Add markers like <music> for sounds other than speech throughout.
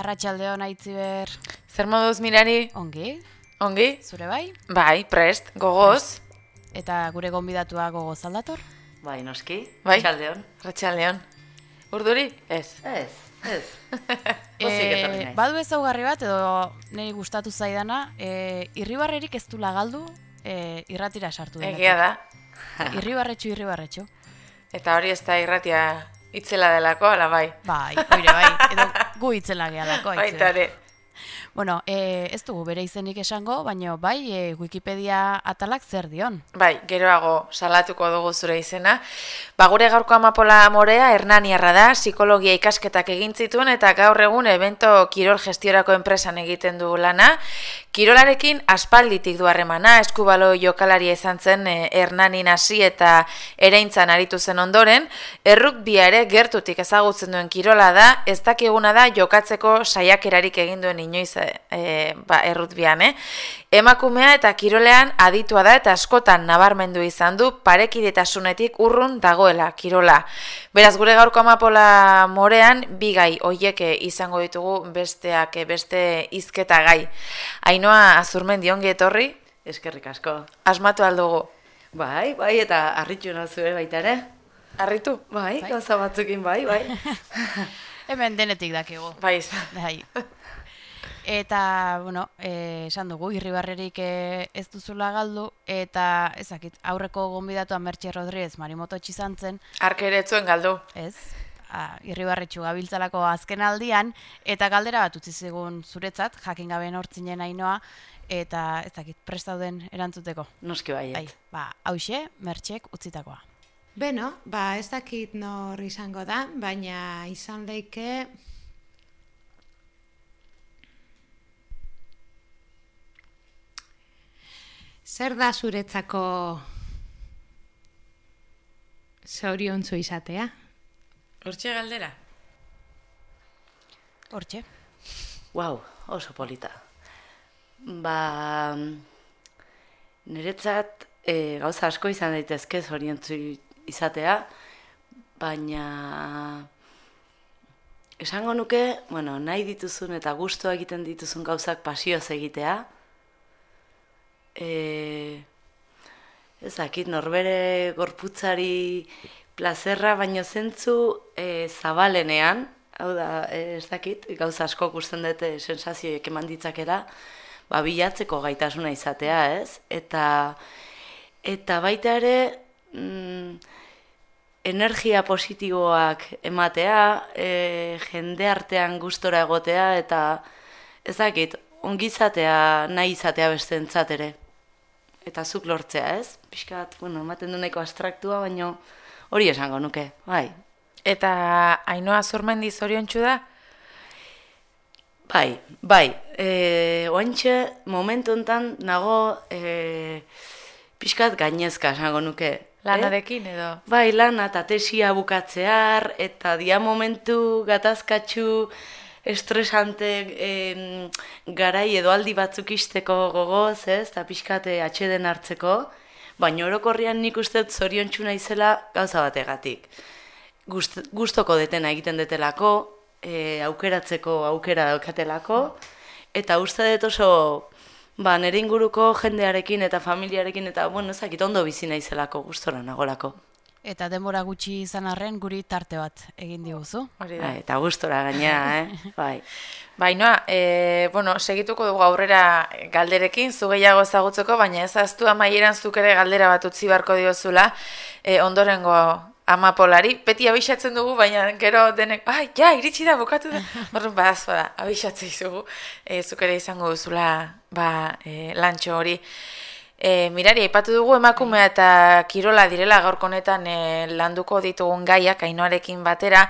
Arratxaldeon aitziber. Zer moduz mirari? Ongi, Ongi? zure bai? Bai, prest, gogoz. Eta gure gonbidatua gogoz aldator? Bai, noski. Bai. Txaldeon. Ratxaldeon. Urduri? Ez. Ez, ez. <laughs> Naiz. badu ezaugarri bat, edo niri gustatu zaidana, e, irribarrerik ez du lagaldu e, irratira sartu denetik. Egia da. Irribarretxu, irribarretxu. Eta hori ez da irratia itzela delako, ala bai. Bai, oire bai, edo gu itzela gehalako. Baita ere. Bueno, e, ez dugu bere izenik esango, baina bai e, Wikipedia atalak zer dion. Bai, geroago salatuko dugu zure izena. Ba, gure gaurko amapola morea Hernaniarra da, psikologia ikasketak egin zituen eta gaur egun evento kirol gestiorako enpresan egiten du lana. Kirolarekin aspalditik du harremana, eskubalo jokalaria izan zen e, Hernanin hasi eta ereintzan aritu zen ondoren, errukbia ere gertutik ezagutzen duen kirola da, ez dakiguna da jokatzeko saiakerarik egin duen inoiz e, ba, errutbian, eh? Emakumea eta kirolean aditua da eta askotan nabarmendu izan du parekidetasunetik urrun dagoela kirola. Beraz gure gaurko amapola morean bi gai hoieke izango ditugu besteak eh, beste hizketa gai. Ainoa azurmendi ongi etorri, Eskerrik asko. asmatu aldugu. Bai, bai, eta harritu nazue baita ere. Arritu? Bai, gauza batzukin bai, bai. <laughs> Hemen denetik dakigu. Bai, izan. Bai. Eta, bueno, eh, esan dugu, irribarrerik eh, ez duzula galdu, eta ezakit, aurreko gonbidatua Mertxe Rodríguez Marimoto izan zen, Arke ere ez zuen galdu. ez? A, irribarretxu gabiltzalako azken aldian, eta galdera bat utzi zigun zuretzat, jakin gabe nortzinen ainoa, eta ezakit, prestauden erantzuteko. Noski baiet. Bai, ba, hause, Mertxek utzitakoa. Beno, ba ez dakit nor izango da, baina izan leike Zer da zuretzako zoriontzu izatea? Hortxe galdera? Hortxe. Wow, oso polita. Ba, niretzat e, gauza asko izan daitezke zoriontzu izatea, baina esango nuke, bueno, nahi dituzun eta gusto egiten dituzun gauzak pasioz egitea, e, ez dakit, norbere gorputzari plazerra, baino zentzu e, zabalenean, hau da, e, ez dakit, gauza asko gusten dute sensazioek eman ditzakela, ba, bilatzeko gaitasuna izatea, ez? Eta, eta baita ere, mm, energia positiboak ematea, e, jende artean gustora egotea, eta ez dakit, ongizatea nahi izatea bestentzat ere. Eta zuk lortzea, ez? Piskat, bueno, ematen du nahiko abstraktua, baino hori esango nuke, bai. Eta Ainoa Azurmendi zoriontsu da? Bai, bai, e, oantxe, momentu hontan nago e, pixkat gainezka esango nuke. Lanarekin edo? Bai, lana eta tesia bukatzear, eta dia momentu gatazkatxu estresante em, garai edo aldi batzuk isteko gogoz, ez, eta pixkate atxeden hartzeko, baina orokorrian nik uste dut zoriontsu naizela gauza bategatik. Gust, gustoko detena egiten detelako, e, aukeratzeko aukera daukatelako, eta uste dut oso ba, nire inguruko jendearekin eta familiarekin eta, bueno, ezakit ondo bizi naizelako gustora nagolako. Eta denbora gutxi izan arren guri tarte bat egin diguzu. Hori da. Bai, eta gustora gainea, eh? <laughs> Bai. Bainoa, e, bueno, segituko dugu aurrera galderekin, zu gehiago ezagutzeko, baina ez aztu amaieran zuk ere galdera bat utzi beharko diozula, e, ondorengo amapolari, beti abixatzen dugu, baina gero denek, ai, ja, iritsi da, bukatu da. <laughs> Barrun, badaz, bada, abixatzen izugu, e, zuk ere izango duzula, ba, e, lantxo hori. E, mirari, aipatu dugu emakumea eta kirola direla gaurko honetan e, landuko ditugun gaiak ainoarekin batera,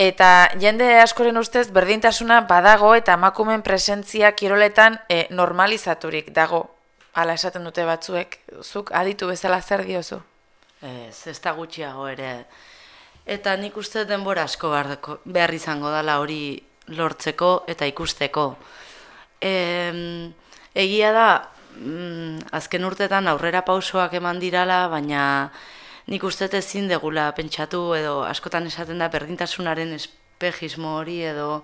eta jende askoren ustez berdintasuna badago eta emakumeen presentzia kiroletan e, normalizaturik dago. Hala esaten dute batzuek, zuk aditu bezala zer diozu? Ez, ez da gutxiago ere. Eta nik uste denbora asko behar izango dela hori lortzeko eta ikusteko. E, egia da, mm, azken urtetan aurrera pausoak eman dirala, baina nik uste ezin degula pentsatu edo askotan esaten da berdintasunaren espejismo hori edo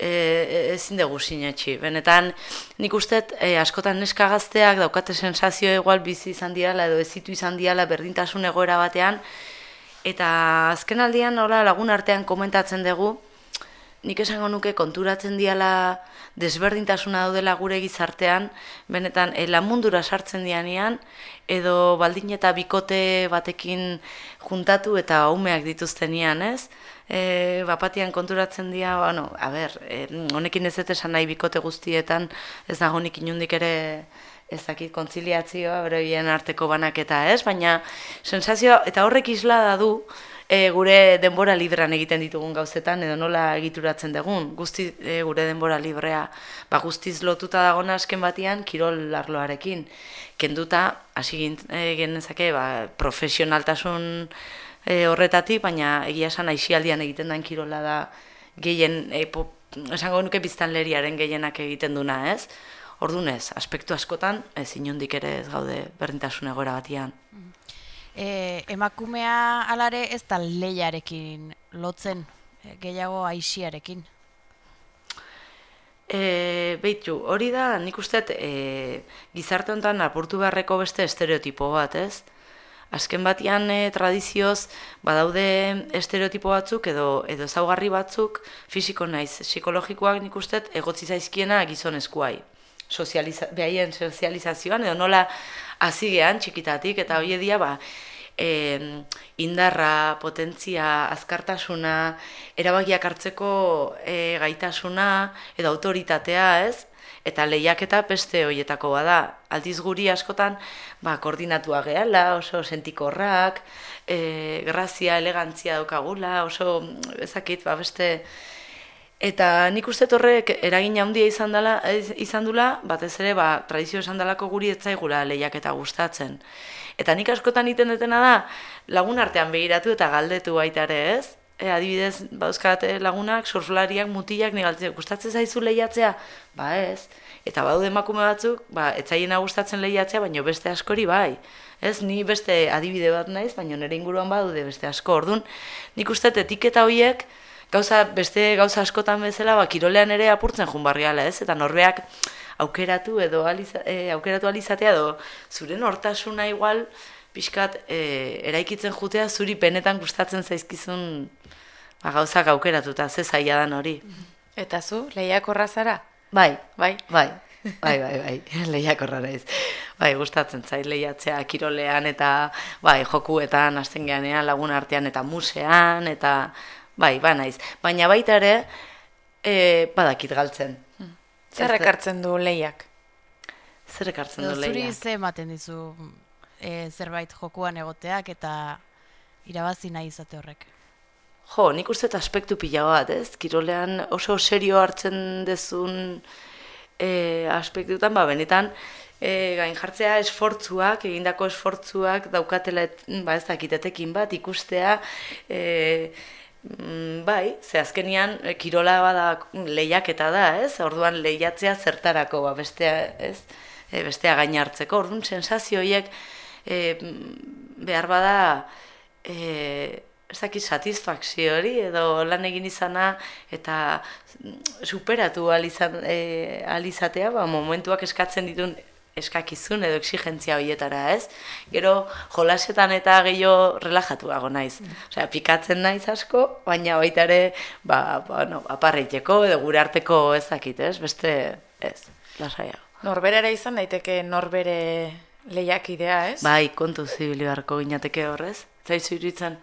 e, ezin dugu sinetxi. Benetan, nik uste, e, askotan neska gazteak daukate sensazio igual bizi izan diala edo ezitu izan diala berdintasun egoera batean, eta azken aldian nola lagun artean komentatzen dugu, nik esango nuke konturatzen diala desberdintasuna daudela gure gizartean, benetan e, mundura sartzen dianean, edo baldin eta bikote batekin juntatu eta umeak dituztenian, ez? E, bapatian konturatzen dira, bueno, a ber, e, honekin ez esan nahi bikote guztietan, ez da honik inundik ere ezakit kontziliatzioa, bere arteko banaketa, ez? Baina, sensazioa, eta horrek isla da du, e, gure denbora librean egiten ditugun gauzetan edo nola egituratzen dugun. Guzti e, gure denbora librea ba, guztiz lotuta dagona asken batian kirol arloarekin. Kenduta, hasi e, genezake, ba, profesionaltasun e, horretatik, baina egia esan aixialdian egiten den kirola da gehien, e, esango nuke biztanleriaren gehienak egiten duna, ez? Ordunez, aspektu askotan, ez inondik ere ez gaude berdintasun egoera batian. Mm e, emakumea alare ez da lehiarekin lotzen, e, gehiago aixiarekin. E, Beitu, hori da, nik uste e, gizarte honetan apurtu beharreko beste estereotipo bat, ez? Azken batian e, tradizioz, badaude estereotipo batzuk edo edo ezaugarri batzuk, fisiko naiz, psikologikoak nik uste egotzi zaizkiena gizonezkoai. Sozializa, behaien sozializazioan, edo nola azigean txikitatik, eta hori edia, ba, e, indarra, potentzia, azkartasuna, erabakiak hartzeko e, gaitasuna edo autoritatea, ez? Eta lehiak eta peste horietako bada. Aldiz guri askotan, ba, koordinatua gehala, oso sentikorrak, e, grazia, elegantzia daukagula, oso, ezakit, ba, beste... Eta nik uste horrek eragin handia izan, dela, izan dula, batez ere, ba, tradizio esan dalako guri etzaigula lehiak eta gustatzen. Eta nik askotan iten dutena da, lagun artean begiratu eta galdetu baita ere, ez? E, adibidez, bauzkate lagunak, surflariak, mutilak, negaltzen, gustatzen zaizu lehiatzea? Ba ez. Eta badu emakume batzuk, ba, etzaiena gustatzen lehiatzea, baina beste askori bai. Ez, ni beste adibide bat naiz, baina nire inguruan badude beste asko. Orduan, nik uste etiketa horiek, gauza, beste gauza askotan bezala, ba, kirolean ere apurtzen junbarriala, ez? Eta norbeak, aukeratu edo aliza, e, aukeratu alizatea edo zure nortasuna igual pixkat e, eraikitzen jutea zuri penetan gustatzen zaizkizun ba, gauzak aukeratuta ze zaila dan hori. Eta zu, lehiakorra zara? Bai, bai, bai. Bai, bai, bai, <laughs> lehiakorra ez. Bai, gustatzen zait lehiatzea kirolean eta bai, jokuetan, geanean, lagun artean eta musean, eta bai, ba naiz. Baina baita ere, e, badakit galtzen. Zer ekartzen du lehiak? Zer ekartzen du lehiak? Zuri ze ematen dizu e, zerbait jokuan egoteak eta irabazi nahi izate horrek? Jo, nik uste eta aspektu pila bat, ez? Kirolean oso serio hartzen dezun e, aspektutan, ba, benetan, e, gain jartzea esfortzuak, egindako esfortzuak daukatela, ba, ez dakitetekin bat, ikustea, e, Mm, bai, ze azkenian e, kirola bada lehiaketa da, ez? Orduan lehiatzea zertarako ba bestea, ez? E, bestea gain hartzeko. Orduan sensazio horiek e, behar bada eh ezaki satisfakzio hori edo lan egin izana eta superatu alizan eh alizatea, ba momentuak eskatzen ditun eskakizun edo exigentzia horietara, ez? Gero jolasetan eta gehiago relajatuago naiz. Mm. Osea, pikatzen naiz asko, baina baita ere, ba, ba no, aparreiteko edo gure arteko ezakit, ez? Beste, ez, lasaiago. Norberera izan daiteke norbere lehiakidea, ez? Bai, kontu zibili beharko ginateke horrez. Zaizu iritzen,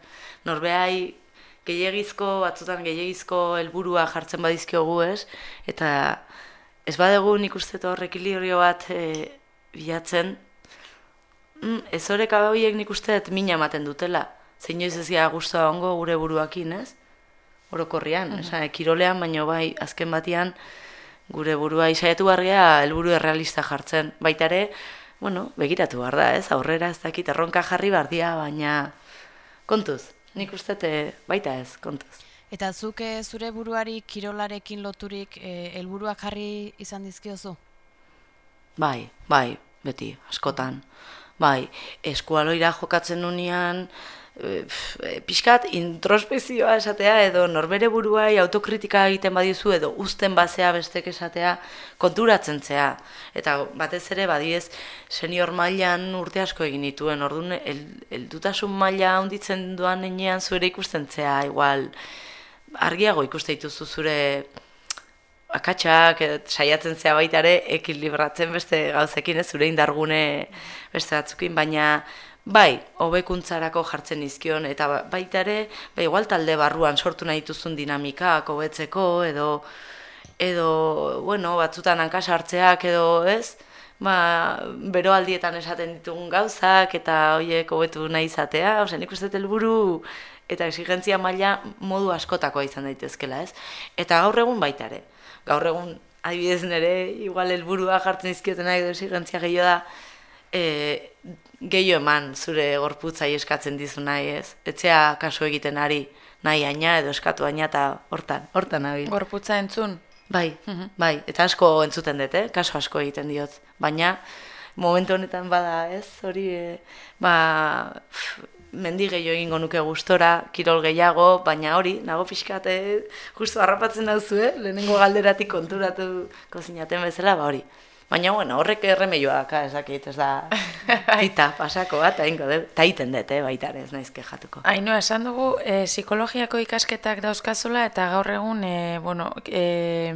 norbeai gehiagizko, batzutan gehiagizko helburua jartzen badizkiogu, ez? Eta ez badegu nik uste hor ekilibrio bat e, bilatzen, mm, ez horrek horiek nik uste mina ematen dutela. Zein joiz ez gara guztua ongo gure buruakin, ez? Orokorrian, mm -hmm. kirolean, baino bai, azken batian, gure burua isaiatu barria helburu errealista jartzen. Baita ere, bueno, begiratu behar da, ez? Aurrera ez dakit, erronka jarri bardia, baina kontuz, nik uste baita ez, kontuz. Eta zuk eh, zure buruari kirolarekin loturik eh, helburuak jarri izan dizkiozu? Bai, bai, beti, askotan. Bai, eskualoira jokatzen nunean, e, pixkat introspekzioa esatea edo norbere buruai autokritika egiten badizu edo uzten basea bestek esatea konturatzen zea. Eta batez ere badiez senior mailan urte asko egin dituen, orduan el- heldutasun maila handitzen duan enean zuere ikusten zea, igual argiago ikuste dituzu zure akatsak edo saiatzen zea baita ere ekilibratzen beste gauzekin, ez zure indargune beste batzukin, baina bai, hobekuntzarako jartzen izkion, eta ba- baita ere, ba, igual talde barruan sortu nahi dituzun dinamikak hobetzeko, edo, edo, bueno, batzutan hankas hartzeak edo, ez? Ba, beroaldietan esaten ditugun gauzak, eta hoiek hobetu nahi izatea, osea, nik uste helburu eta exigentzia maila modu askotakoa izan daitezkela, ez? Eta gaur egun baita ere. Gaur egun, adibidez nere, igual helburua jartzen izkiotena edo exigentzia gehiago da, e, gehiago eman zure gorputzai eskatzen dizu nahi, ez? Etzea kasu egiten ari nahi aina edo eskatu aina eta hortan, hortan nabil. Gorputza entzun. Bai, bai, eta asko entzuten dut, eh? kaso asko egiten diot. Baina, momentu honetan bada, ez, hori, e, ba, pff, mendi gehiago egingo nuke gustora, kirol gehiago, baina hori, nago pixkat, eh, justu harrapatzen dauzu, eh? lehenengo galderatik konturatu kozinaten bezala, ba hori. Baina, bueno, horrek erremeioa daka, ezakit, ez da, <laughs> tita, pasako bat, eta ingo, eta iten dut, eh, baita ez naiz kejatuko. Ainhoa, esan dugu, e, psikologiako ikasketak dauzkazula eta gaur egun, e, bueno, e,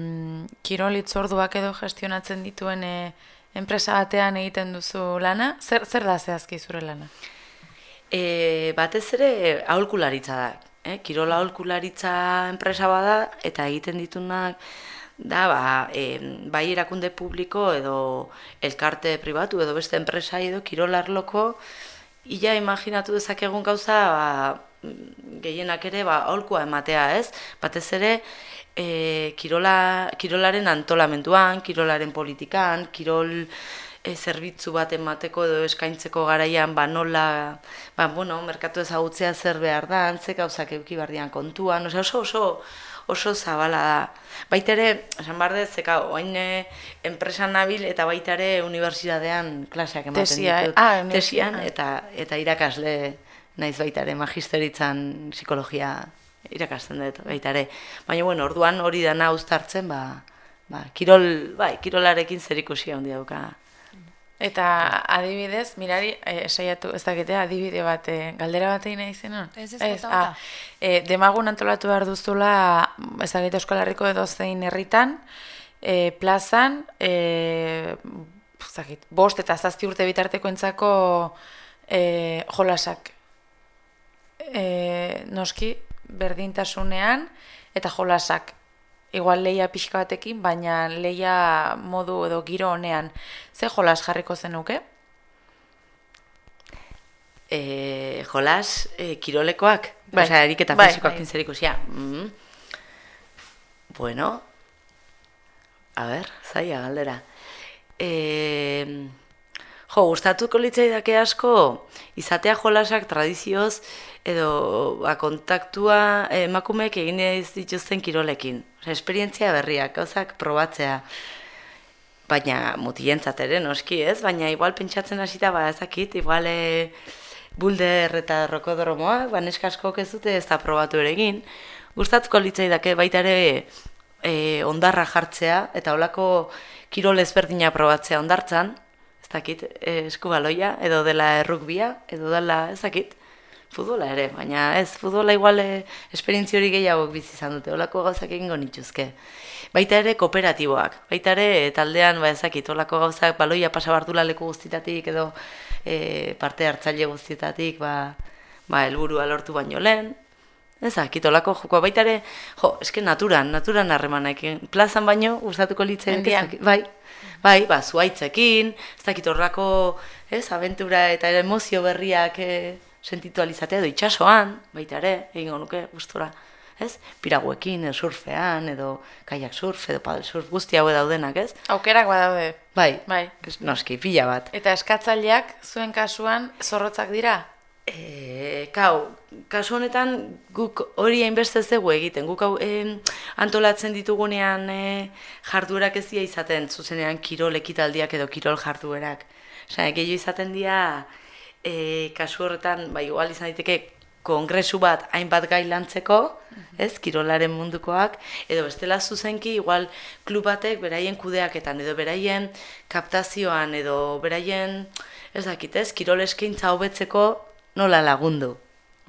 kirol itzorduak edo gestionatzen dituen e, enpresa batean egiten duzu lana. Zer, zer da zehazki zure lana? E, batez ere aholkularitza da. Eh? Kirola aholkularitza enpresa bada eta egiten ditunak da ba, e, bai erakunde publiko edo elkarte pribatu edo beste enpresa edo kirolarloko ia imaginatu dezakegun gauza ba, gehienak ere ba, aholkua ematea ez. Batez ere e, kirola, kirolaren antolamenduan, kirolaren politikan, kirol e, zerbitzu bat emateko edo eskaintzeko garaian ba nola ba bueno, merkatu ezagutzea zer behar da, ze gauzak eduki bardian kontuan, osea oso oso oso zabala da. Baita ere, esan behar dut, zeka, oain eh, enpresan nabil eta baita ere unibertsitatean klaseak ematen Tesia, eh? ditut. Ah, Tesian, ah. eta, eta irakasle naiz baita ere, magisteritzan psikologia irakasten dut baita ere. Baina, bueno, orduan hori dana uztartzen, ba, ba, kirol, bai, kirolarekin zer ikusi handi dauka. Eta adibidez, mirari, e, saiatu ez dakite, adibide bat, e, galdera bat egin nahi zenon? Ez, ez, bota, ah, bota. e, demagun antolatu behar duzula, ez dakite Euskal Herriko edo zein herritan, e, plazan, e, ez dakit, bost eta zazti urte bitarteko entzako e, jolasak. E, noski, berdintasunean, eta jolasak. Igual leia pixka batekin, baina leia modu edo giro honean. Ze jolas jarriko zenuke? E, jolas, e, kirolekoak, Bai. osea, eriketa Bai, fisikoak bai. zer ikusia. Mm. Bueno, a ber, zaila galdera. E, jo, gustatuko litzaidake asko, izatea jolasak tradizioz, edo ba, kontaktua eh, emakumeek egin ez dituzten kirolekin. Esperientzia berriak, gauzak probatzea. Baina mutilentzat ere noski, ez? Baina igual pentsatzen hasita ba ezakit, igual e, bulder eta rokodromoa, ba neska askok ez dute ez da probatu ere egin. Gustatuko litzaidake baita ere e, ondarra jartzea eta holako kirol ezberdina probatzea ondartzan, ez dakit, e, eskubaloia edo dela errugbia edo dela ez dakit. Futbola ere, baina ez, futbola igual e, esperientzia hori gehiago bizi izan dute, holako gauzak egingo nituzke. Baita ere kooperatiboak, baita ere taldean, ba ezakit, holako gauzak baloia pasabardula leku guztietatik edo e, parte hartzaile guztietatik, ba, ba helburua lortu baino lehen, ezakit, holako jokoa, baita ere, jo, eske naturan, naturan harremanekin, plazan baino, gustatuko Mendian. bai, bai, ba, zuaitzekin, ez dakit horrako, ez, aventura eta emozio berriak e, sentitu alizatea, edo itxasoan, baita ere, egingo nuke, gustura, ez, piraguekin, surfean, edo kaiak surf, edo paddle surf, guzti hau daudenak, ez? Aukerak badaude. Bai, Bai. ez, noski, pila bat. Eta eskatzaileak zuen kasuan zorrotzak dira? E, kau, kasu honetan guk hori hainbeste ez egiten. Guk hau em, antolatzen ditugunean e, jarduerak ez dira izaten zuzenean kirol ekitaldiak edo kirol jarduerak. Osea, gehiago izaten dira e, kasu horretan, bai, igual izan daiteke kongresu bat hainbat gai lantzeko, ez, kirolaren mundukoak, edo bestela zuzenki, igual klub batek beraien kudeaketan, edo beraien kaptazioan, edo beraien, ez dakit, ez, kirol eskaintza hobetzeko nola lagundu.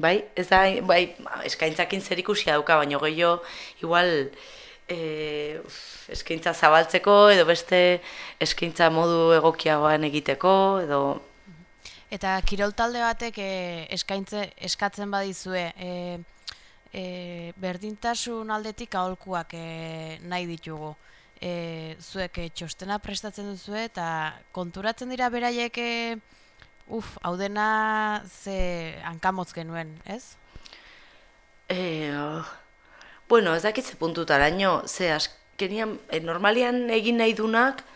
Bai, ez da, bai, eskaintzakin zer ikusia dauka, baino gehiago, igual, e, eskaintza zabaltzeko, edo beste eskaintza modu egokiagoan egiteko, edo Eta kirol talde batek e, eskaintze eskatzen badizue, e, e, berdintasun aldetik aholkuak e, nahi ditugu. E, zuek e, txostena prestatzen duzu eta konturatzen dira beraiek e, uf, hau dena ze hankamotz genuen, ez? E, oh. Bueno, ez dakitze puntutaraino, ze askenian, e, normalian egin nahi dunak,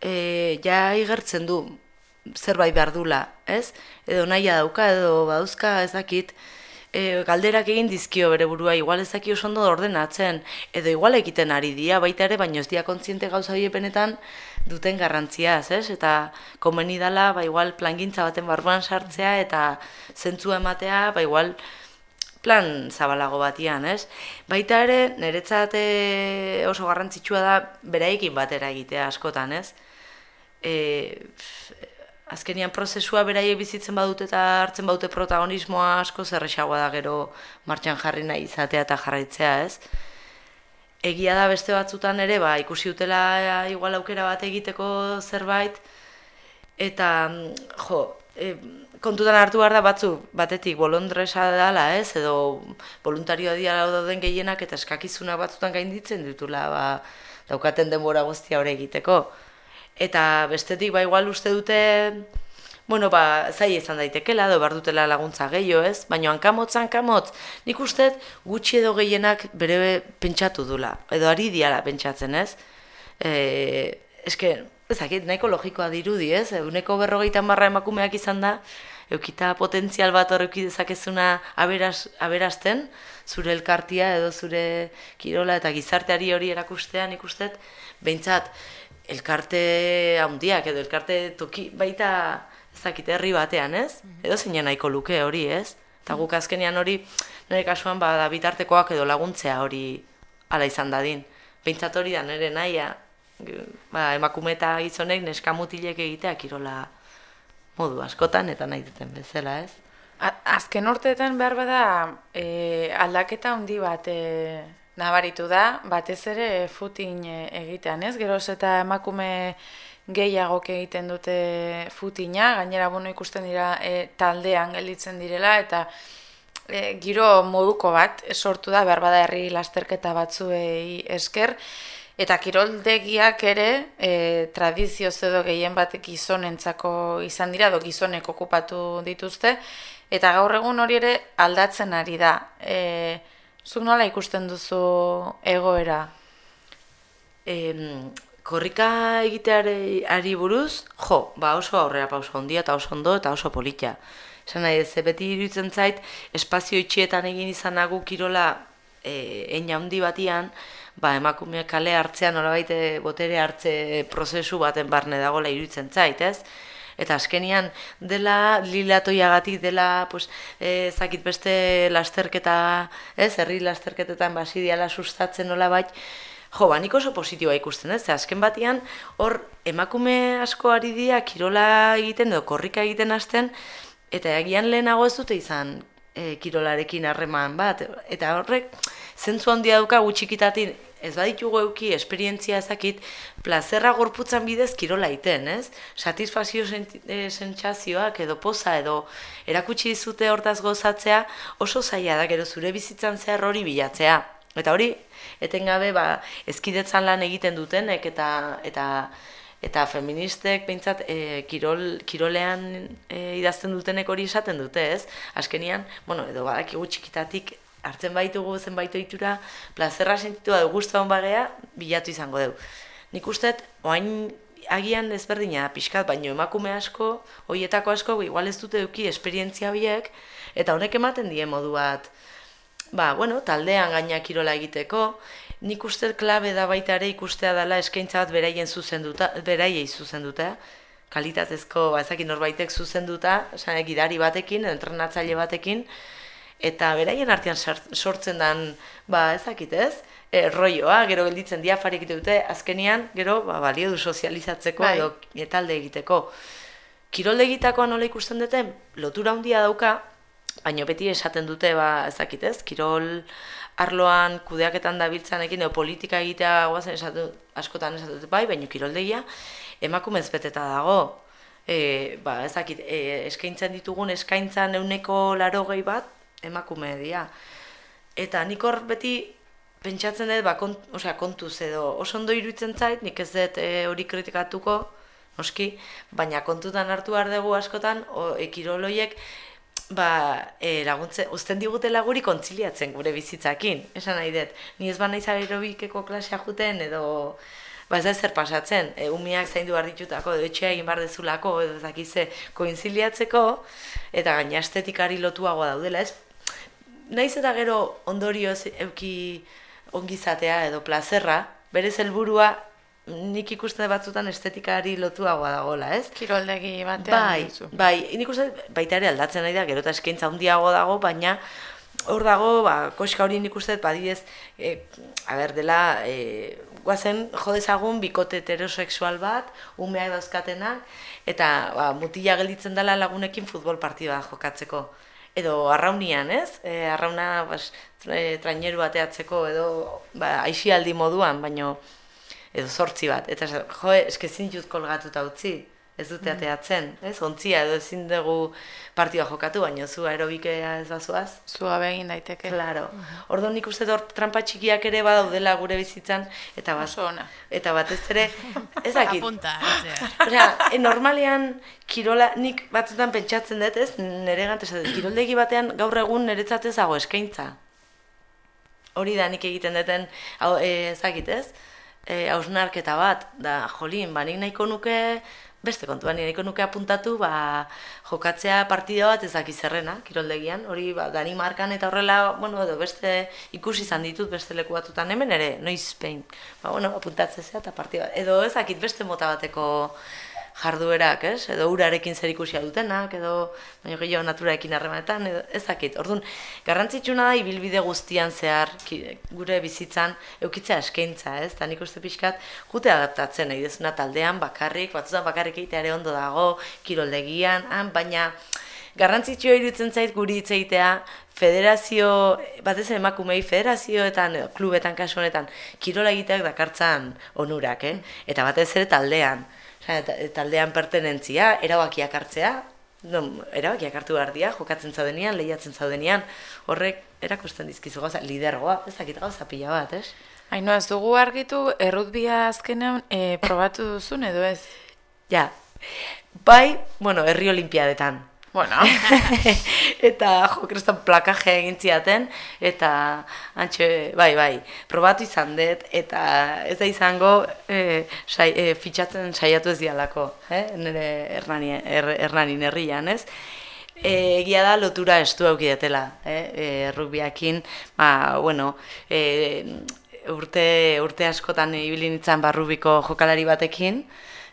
e, ja igertzen du, zerbait behar dula, ez? Edo nahia dauka, edo baduzka ez dakit, e, galderak egin dizkio bere burua, igual ez dakit oso ondo ordenatzen, edo igual egiten ari dia, baita ere, baina ez dia kontziente gauza benetan duten garrantziaz, ez? Eta komeni dala, ba igual plangintza baten barruan sartzea, eta zentzu ematea, ba igual plan zabalago batian, ez? Baita ere, niretzat e, oso garrantzitsua da, beraikin batera egitea askotan, ez? E, azkenian prozesua beraie bizitzen badute eta hartzen baute protagonismoa asko zerrexagoa da gero martxan jarri nahi izatea eta jarraitzea, ez? Egia da beste batzutan ere, ba, ikusi utela igual aukera bat egiteko zerbait, eta, jo, e, kontutan hartu behar da batzu, batetik bolondresa dela, ez? Edo voluntarioa dira dauden gehienak eta eskakizuna batzutan gainditzen ditula, ba, daukaten denbora guztia hori egiteko. Eta bestetik ba igual uste dute bueno, ba, zai izan daitekela, edo behar dutela laguntza gehiago, ez? Baina hankamotz, hankamotz, nik uste gutxi edo gehienak bere pentsatu dula, edo ari diala pentsatzen, ez? E, eske, ezakit, nahiko logikoa dirudi, ez? Euneko berrogeita marra emakumeak izan da, eukita potentzial bat horreki dezakezuna aberaz, aberazten, zure elkartia edo zure kirola eta gizarteari hori erakustean ikustet, behintzat, elkarte handiak edo elkarte toki baita ezakite herri batean, ez? Mhm. Edo zein nahiko luke hori, ez? Eta guk azkenean hori, nire kasuan bada bitartekoak edo laguntzea hori ala izan dadin. Behintzat hori da nire naia, ba, emakume eta gizonek neskamutilek egitea kirola modu askotan eta nahi duten bezala, ez? Azken urteetan behar bada e, aldaketa handi bat e, nabaritu da, batez ere futin e, egitean, ez? Geroz eta emakume gehiagok egiten dute futina, gainera bueno ikusten dira e, taldean gelditzen direla, eta e, giro moduko bat sortu da, behar herri lasterketa batzuei esker, eta kiroldegiak ere e, tradizio edo gehien bat gizonentzako izan dira, do gizonek okupatu dituzte, eta gaur egun hori ere aldatzen ari da. E, Zuk nola ikusten duzu egoera? Em, korrika egiteari ari buruz, jo, ba oso aurrera pauso ondia eta oso ondo eta oso polita. Esan nahi, ez beti iruditzen zait, espazio itxietan egin izan nagu kirola e, eina handi batian, ba, emakumeak kale hartzean, nolabait botere hartze prozesu baten barne dagoela iruditzen zait, ez? Eta azkenian dela lilatoiagatik dela pues eh zakit beste lasterketa, ez, herri lasterketetan basidiala sustatzen nola bait Jo, ba, nik oso positiboa ikusten, ez? Azken batian, hor, emakume asko ari dira, kirola egiten edo korrika egiten hasten, eta egian lehenago ez dute izan e, kirolarekin harreman bat. Eta horrek, zentzu handia duka gutxikitatik ez baditugu euki esperientzia ezakit, plazerra gorputzan bidez kirola iten, ez? Satisfazio eh, sentsazioak edo poza edo erakutsi dizute hortaz gozatzea oso zaila da gero zure bizitzan zehar hori bilatzea. Eta hori, etengabe, ba, ezkidetzan lan egiten dutenek eta eta eta feministek behintzat e, kirol, kirolean e, idazten dutenek hori esaten dute, ez? Azkenian, bueno, edo badakigu txikitatik hartzen baitugu zenbait ohitura, plazerra sentitu da gustu on bagea, bilatu izango dugu. Nik usteet, oain agian ezberdina pixkat, baino emakume asko, hoietako asko, igual ez dute duki esperientzia biek, eta honek ematen die modu bat, ba, bueno, taldean gaina kirola egiteko, nik uste klabe da baita ere ikustea dela eskaintza bat beraien zuzenduta, beraiei zuzenduta, kalitatezko, ba, ezakin norbaitek zuzenduta, esan, gidari batekin, entrenatzaile batekin, eta beraien artean sortzen dan, ba, ezakit ez, e, rolloa, gero gelditzen diafarik dute, azkenian, gero, ba, balio du sozializatzeko Bai. edo e, talde egiteko. Kirolde egitakoa nola ikusten dute, lotura handia dauka, baina beti esaten dute, ba, ezakit ez, kirol arloan kudeaketan dabiltzanekin edo politika egitea guazen esatu, askotan esatu bai, baina kiroldegia emakumez beteta dago. E, ba, ezakit, e, eskaintzen ditugun eskaintzan euneko laro bat, emakume dira. Eta nik hor beti pentsatzen dut, ba, kont, osea, kontuz edo oso ondo iruditzen zait, nik ez dut e, hori kritikatuko, noski, baina kontutan hartu behar dugu askotan, o, e, kiroloiek, ba, e, laguntze, uzten digutela guri kontziliatzen gure bizitzakin, esan nahi dut. Ni ez ba naiz aerobikeko klasea juten, edo, ba ez da zer pasatzen, e, umiak zaindu behar ditutako, edo etxea egin behar dezulako, edo dakize, koinziliatzeko, eta gaina estetikari lotuagoa daudela, ez? Naiz eta gero ondorioz euki ongizatea edo plazerra, berez helburua nik ikuste batzutan estetikari lotuagoa dagola, ez? Kiroldegi batean Bai, bai, nik uste baita ere aldatzen nahi da, gero eta eskaintza handiago dago, baina hor dago, ba, koska hori nik uste, badidez, e, a ber, dela, e, guazen jodezagun bikote heterosexual bat, umeak dauzkatenak, eta ba, mutila gelditzen dela lagunekin futbol partida jokatzeko. Edo arraunian, ez? E, arrauna bas, e, traineru bateatzeko, edo ba, aixialdi moduan, baino edo sortzi bat. Eta jo, eske ezin dut kolgatuta utzi, ez dute ateatzen, ez? Ontzia edo ezin dugu partida jokatu, baina zu aerobikea ez bazuaz. Zua begin daiteke. Claro. Orduan nik uste dut trampa txikiak ere badaudela gure bizitzan, eta bat, Oso ona. eta batez ere, ez dakit. Apunta. Osea, e, normalean kirola nik batzutan pentsatzen dut, ez? Nere esaten, kiroldegi batean gaur egun niretzat ez dago eskaintza. Hori da nik egiten duten, hau, e, ezakit, ez? E, hausnarketa bat, da, jolin, ba, nik nahiko nuke, beste kontuan, nahiko nuke apuntatu, ba, jokatzea partida bat ezaki zerrena, kiroldegian, hori, ba, Danimarkan eta horrela, bueno, edo beste ikusi izan ditut beste leku batutan hemen ere, noiz behin, ba, bueno, apuntatzea eta partida edo ezakit beste mota bateko jarduerak, ez? Edo urarekin zer ikusia dutenak, edo baina gehiago naturaekin harremanetan, edo ez dakit. Orduan, garrantzitsuna da ibilbide guztian zehar ki- gure bizitzan eukitzea eskaintza, ez? Ta nik uste pixkat jute adaptatzen nahi dezuna taldean bakarrik, batzutan bakarrik egitea ere ondo dago, kiroldegian, han, baina garrantzitsua iruditzen zait guri hitz egitea federazio, batez ere emakumei federazioetan, klubetan kasu honetan, kirola egiteak dakartzan onurak, eh? Eta batez ere taldean. Osea, ta- taldean pertenentzia, erabakiak hartzea, no, erabakiak hartu behar dira, jokatzen zaudenean, lehiatzen zaudenean, horrek erakusten dizkizu gauza, lidergoa, ez dakit gauza pila bat, ez? Haino ez dugu argitu, errutbia azkenean e, probatu duzun edo ez? Ja, bai, bueno, herri olimpiadetan. Bueno, <laughs> eta jo, kriston plakaje egin ziaten, eta antxe, bai, bai, probatu izan dut, eta ez da izango e, sai, e, fitxatzen saiatu ez dialako, eh? nire hernani, er, hernanin herrian, ez? E, egia da lotura estu aukidatela, eh? e, rugbiakin, ba, bueno, e, urte, urte askotan ibili nintzen barrubiko jokalari batekin,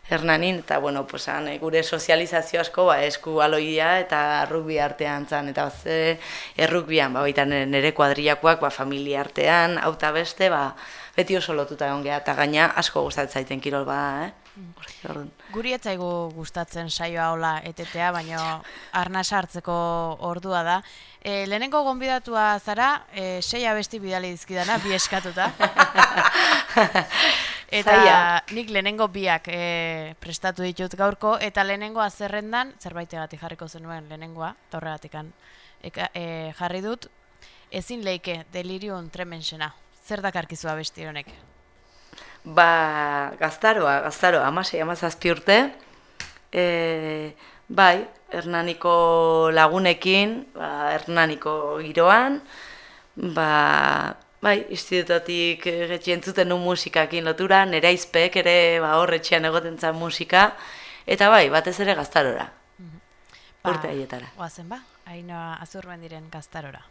Hernanin, eta bueno, pues, han, eh, gure sozializazio asko ba, esku aloia eta rugbi artean zan, eta ze errugbian, ba, baita nire nire kuadriakoak, ba, familia artean, hau eta beste, ba, beti oso lotuta egon geha, eta gaina asko gustatzen zaiten kirol bada, eh? Guri ez zaigu gustatzen saioa hola etetea, baina arna sartzeko ordua da. E, lehenengo gonbidatua zara, e, sei abesti bidali dizkidana, bi eskatuta. <laughs> eta Zaila. nik lehenengo biak e, prestatu ditut gaurko, eta lehenengoa zerrendan, zerbaitegatik jarriko zenuen lehenengoa, eta horregatikan e, jarri dut, ezin leike delirium tremensena. Zer dakarkizu abesti honek? Ba, gaztaroa, gaztaroa, amasei, amazazpi urte, e, bai, Hernaniko lagunekin, ba, Hernaniko giroan, ba, bai, institutotik getxi entzuten nu musikakin lotura, nera izpek ere ba, horretxean egoten zan musika, eta bai, batez ere gaztarora, urte haietara. Oazen ba, hainoa azurben diren gaztarora.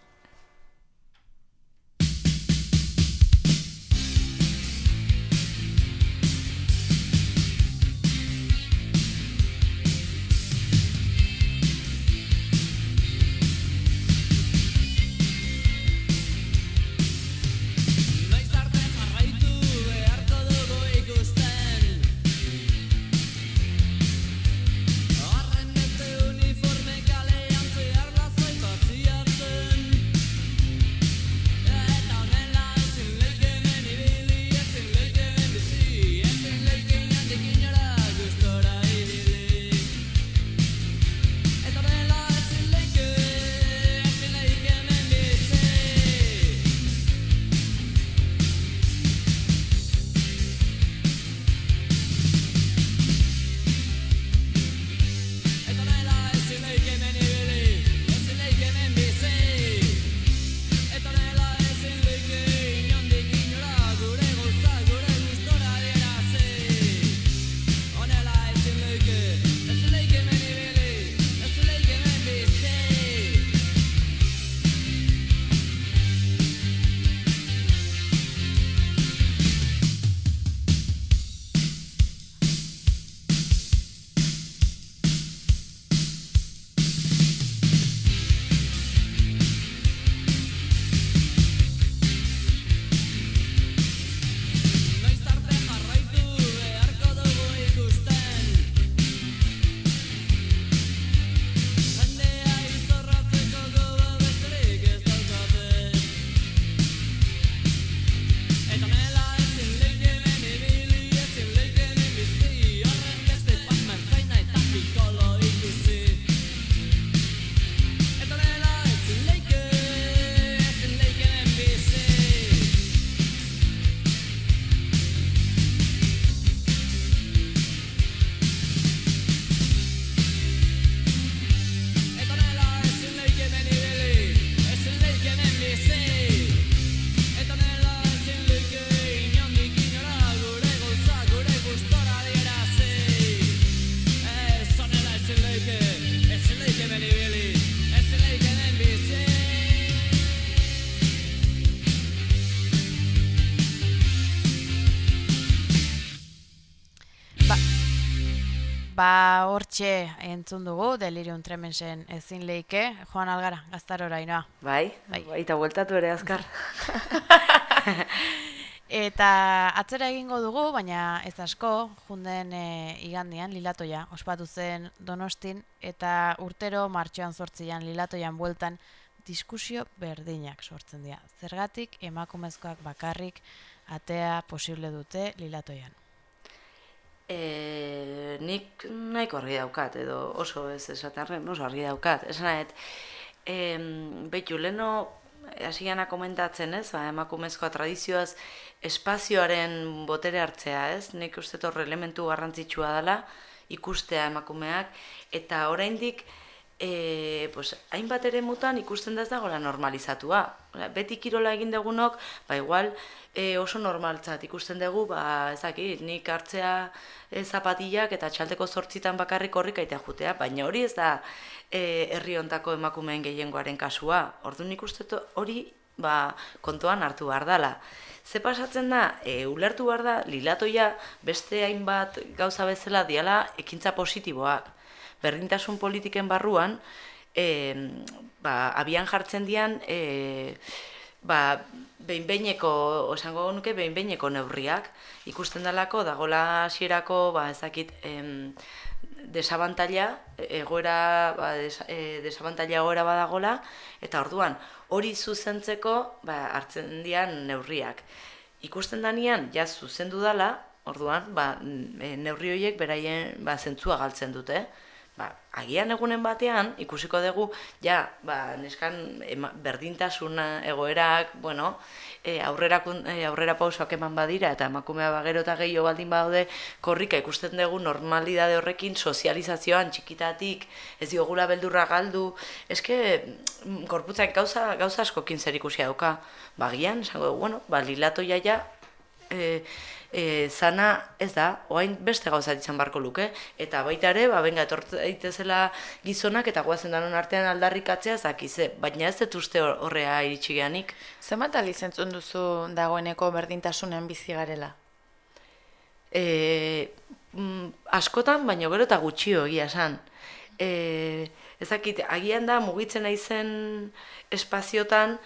Ba hortxe entzun dugu, delirium tremensen ezin leike, Joan Algara, gaztarora inoa. Bai, Bai. eta bueltatu ere azkar. <laughs> Eta atzera egingo dugu, baina ez asko, junden e, igandian, lilatoia, ospatu zen donostin, eta urtero martxoan sortzian lilatoian bueltan, diskusio berdinak sortzen dira. Zergatik emakumezkoak bakarrik atea posible dute lilatoian. E, nik nahiko argi daukat, edo oso ez esatarren, oso argi daukat. Esan nahet, e, behitu, leno hasiana komentatzen ez, ba, emakumezkoa tradizioaz espazioaren botere hartzea ez, nik uste torre elementu garrantzitsua dela ikustea emakumeak, eta oraindik e, pues, hainbat ere mutan ikusten da ez dagoela normalizatua. Beti kirola egin dugunok, ba igual e, oso normaltzat ikusten dugu, ba ezakit, nik hartzea e, zapatillak eta txaldeko zortzitan bakarrik horrik aitea jutea, baina hori ez da e, herri hontako emakumeen gehiengoaren kasua. Ordu nik uste hori ba, kontuan hartu behar dela. Ze pasatzen da, e, ulertu behar da, lilatoia beste hainbat gauza bezala diala ekintza positiboak berdintasun politiken barruan, e, ba, abian jartzen dian, e, ba, behinbeineko, osango nuke, behinbeineko neurriak. Ikusten dalako, dagola hasierako, ba, ezakit, em, desabantaila, egoera, ba, des, e, desabantaila egoera badagola, eta orduan, hori zuzentzeko, ba, hartzen dian neurriak. Ikusten danean, ja zuzendu dala, orduan, ba, e, neurri horiek beraien ba, zentzua galtzen dute. Ba, agian egunen batean, ikusiko dugu, ja, ba, neskan ema, berdintasuna egoerak, bueno, e, aurrera, e, aurrera pausoak eman badira, eta emakumea bagero eta gehiago baldin badaude, korrika ikusten dugu normalidade horrekin sozializazioan txikitatik, ez diogula beldurra galdu, eske, mm, gorputzak gauza, gauza askokin zer ikusia dauka. Bagian, esango dugu, bueno, ba, lilatoia ja, e, e, zana ez da, oain beste gauza izan barko luke, eta baita ere, ba, benga, daitezela gizonak eta guazen danon artean aldarrikatzea zakize, baina ez dut uste hor- horrea iritsi geanik. Zenbat aliz entzun duzu dagoeneko berdintasunen bizi garela? E, mm, askotan, baino gero eta gutxio egia esan. E, ezakit, agian da mugitzen naizen espaziotan,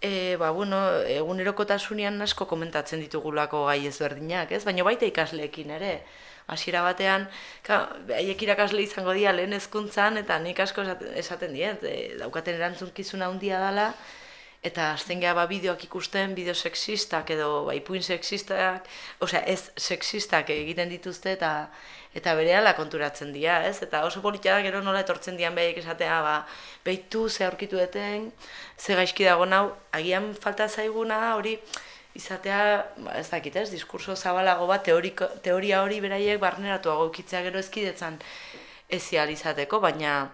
e, ba, bueno, egunerokotasunean asko komentatzen ditugulako gai ezberdinak, ez? Baina baita ikasleekin ere. Hasiera batean, ka, haiek irakasle izango dira lehen hezkuntzan eta nik asko esaten, diet, e, daukaten erantzukizuna handia dela, eta azten geha ba bideoak ikusten, bideo sexistak edo ba, ipuin sexistak, osea ez sexistak egiten dituzte eta eta berehala konturatzen dira, ez? Eta oso politia da gero nola etortzen dian behik esatea, ba, behitu ze aurkitu deten, ze gaizki dago nau, agian falta zaiguna da hori izatea, ba, ez dakit ez, diskurso zabalago bat, teoriko, teoria hori beraiek barneratuago ukitzea gero ezkidetzan ezial izateko, baina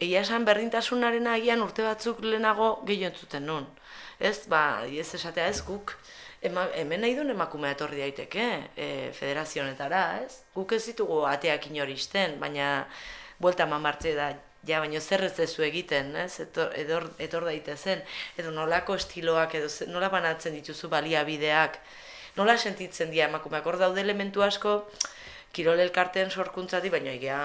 egia esan berdintasunaren agian urte batzuk lehenago gehiago entzuten nun. Ez, ba, ez esatea ez guk, ema, hemen nahi duen emakumea etorri daiteke, e, federazionetara, ez? Guk ez ditugu ateak inoristen, baina buelta eman martze da, ja, baina zer ez dezu egiten, ez? Etor, edor, etor daitezen, edo nolako estiloak, edo nola banatzen dituzu baliabideak, nola sentitzen dira emakumeak, hor daude elementu asko, kirol elkarteen sorkuntzatik, baina egia,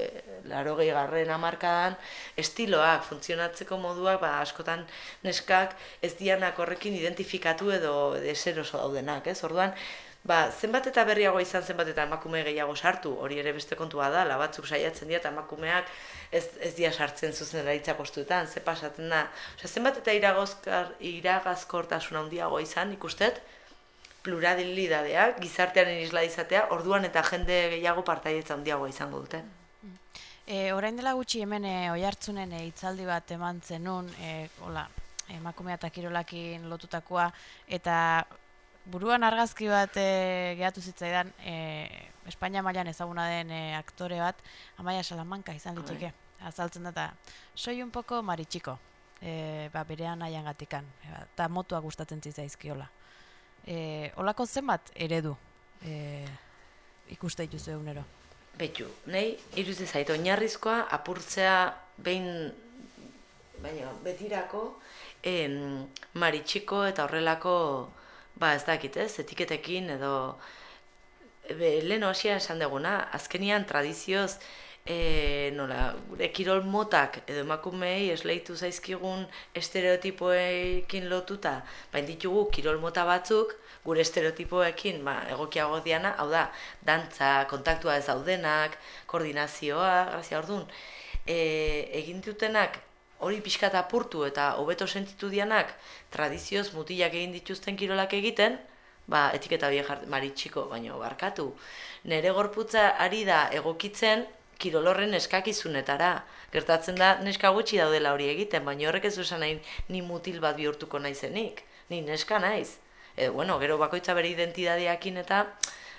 e, laro garren amarkadan, estiloak, funtzionatzeko moduak, ba, askotan neskak ez dianak horrekin identifikatu edo deseroso daudenak, ez? Orduan, ba, zenbat eta berriago izan zenbat eta emakume gehiago sartu, hori ere beste kontua da, la batzuk saiatzen dira eta emakumeak ez, ez dia sartzen zuzendararitza postuetan, ze pasatzen da. Osea, zenbat eta iragazkortasun handiago izan, ikustet, pluralidadeak, gizartearen isla izatea, orduan eta jende gehiago partaietza handiagoa izango dute. E, orain dela gutxi hemen e, oihartzunen e, hitzaldi bat eman zenun, e, hola, emakumea eta kirolakin lotutakoa, eta buruan argazki bat e, gehatu zitzaidan, e, Espainia mailan ezaguna den e, aktore bat, Amaia Salamanca izan liteke. Azaltzen da, eta soy un poco maritxiko, e, ba, berean nahian gatikan, eta motua gustatzen zitzaizkiola. E, olako zenbat eredu e, ikuste dituzu egunero? Betxu, nahi, iruditzen zait, oinarrizkoa apurtzea behin, baina betirako, em, maritxiko eta horrelako, ba ez dakit ez, etiketekin edo be, lehen hasian esan duguna, azkenian tradizioz, e, nola, gure kirol motak edo emakumei esleitu zaizkigun estereotipoekin lotuta, bain ditugu kirol mota batzuk, gure estereotipoekin ba, egokiago diana, hau da, dantza, kontaktua ez daudenak, koordinazioa, grazia orduan, e, egin dutenak hori pixkat apurtu eta hobeto sentitu dianak tradizioz mutilak egin dituzten kirolak egiten, ba, etiketa jart, maritxiko, baino barkatu. Nere gorputza ari da egokitzen kirolorren eskakizunetara. Gertatzen da neska gutxi daudela hori egiten, baina horrek ez duzen nahi ni mutil bat bihurtuko naizenik. Ni neska naiz. E, bueno, gero bakoitza bere identidadeakin eta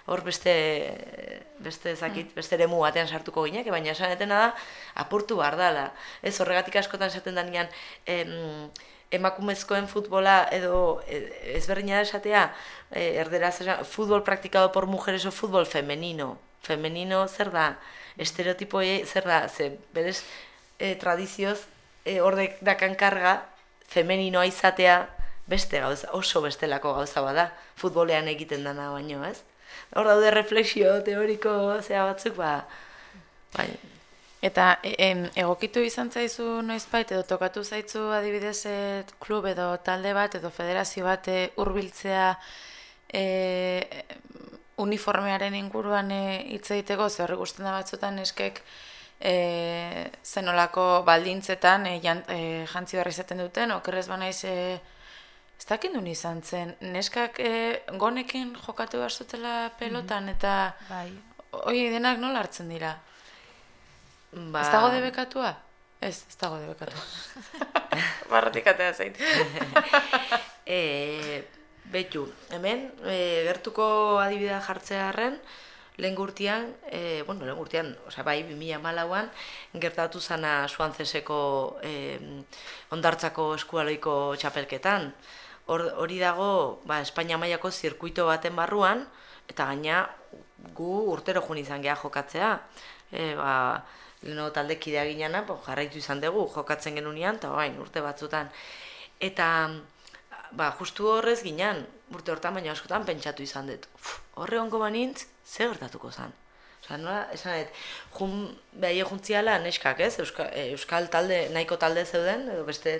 hor beste beste ezakit, mm. beste eremu batean sartuko ginek, baina esanetena da apurtu bar dala. Ez horregatik askotan esaten danean em, emakumezkoen futbola edo e, ezberdina da esatea e, erderaz futbol praktikado por mujeres o futbol femenino. Femenino zer da? Estereotipo zer da? Ze, berez e, tradizioz e, dakan karga femeninoa izatea beste gauza, oso bestelako gauza bada, futbolean egiten dana baino, ez? Hor daude refleksio teoriko zea batzuk, ba, bai. Eta em, egokitu izan zaizu noizbait edo tokatu zaitzu adibidez et, klub edo talde bat edo federazio bat e, hurbiltzea e, uniformearen inguruan e, hitz egiteko zer guztien da batzutan eskek e, zenolako baldintzetan e, jan, e, jantzi barri zaten duten, okerrez banaiz e, Ez dakit duen izan zen, neskak e, gonekin jokatu behar zutela pelotan, mm eta bai. oi denak nola hartzen dira? Ba... Ez dago debekatua? Ez, ez dago debekatua. <laughs> Barratik atea zein. <laughs> e, betu, hemen, e, gertuko adibidea jartzea harren, lehen gurtian, e, bueno, lehen gurtian, oza, bai, 2000 malauan, gertatu zana Suanzeseko e, ondartzako eskualoiko txapelketan hori dago ba, Espainia mailako zirkuito baten barruan, eta gaina gu urtero jun izan geha jokatzea. E, ba, leno talde kidea ginena, bo, jarraitu izan dugu jokatzen genunean, eta bain, urte batzutan. Eta ba, justu horrez ginen, urte hortan baina askotan pentsatu izan dut. Horre ongo banintz, ze gertatuko zen. Osa, nola, esan dut, jun, behai juntziala neskak ez, Euskal, Euskal talde, nahiko talde zeuden, edo beste,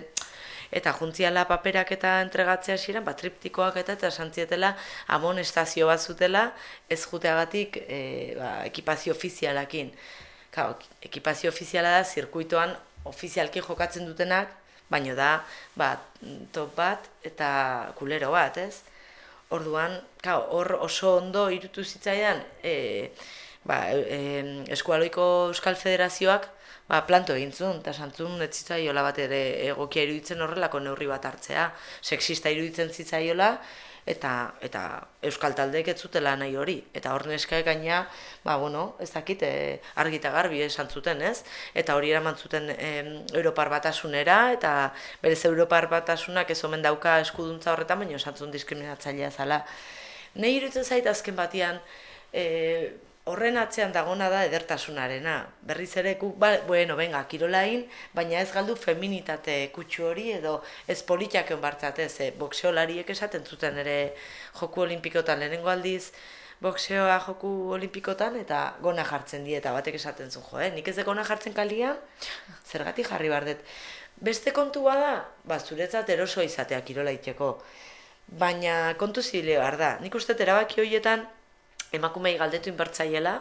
eta juntziala paperak eta entregatzea ziren, bat triptikoak eta eta santzietela amon estazio bat zutela, ez juteagatik e, ba, ekipazio ofizialakin. Kau, ekipazio ofiziala da, zirkuitoan ofizialki jokatzen dutenak, baino da, ba, top bat eta kulero bat, ez? Orduan, kau, hor oso ondo irutu zitzaidan, e, ba, e, eskualoiko Euskal Federazioak, ba, planto egin zuen, eta santzun ez zitzaiola bat ere egokia iruditzen horrelako neurri bat hartzea, sexista iruditzen zitzaiola, eta eta euskal taldeek ez zutela nahi hori. Eta hor neskaek gaina ba bueno ez dakit e, argi eta garbi esan zuten ez? Eta hori eraman zuten e, europar batasunera eta berez europar batasunak ez omen dauka eskuduntza horretan baina esantzun diskriminatzailea zala. Nei iruditzen zait azken batean e, horren atzean dagona da edertasunarena. Berriz ere, ba, bueno, venga, kirolain, baina ez galdu feminitate kutsu hori edo ez politiak egon ez, e, bokseolariek esaten zuten ere joku olimpikotan lehenengo aldiz, bokseoa joku olimpikotan eta gona jartzen die eta batek esaten zuen jo, eh? nik ez gona jartzen kalia, zergatik jarri bardet. Beste kontua da, ba, zuretzat eroso izatea kirola iteko, baina kontu zile behar da, nik uste erabaki horietan, emakumei galdetu inbertzaiela,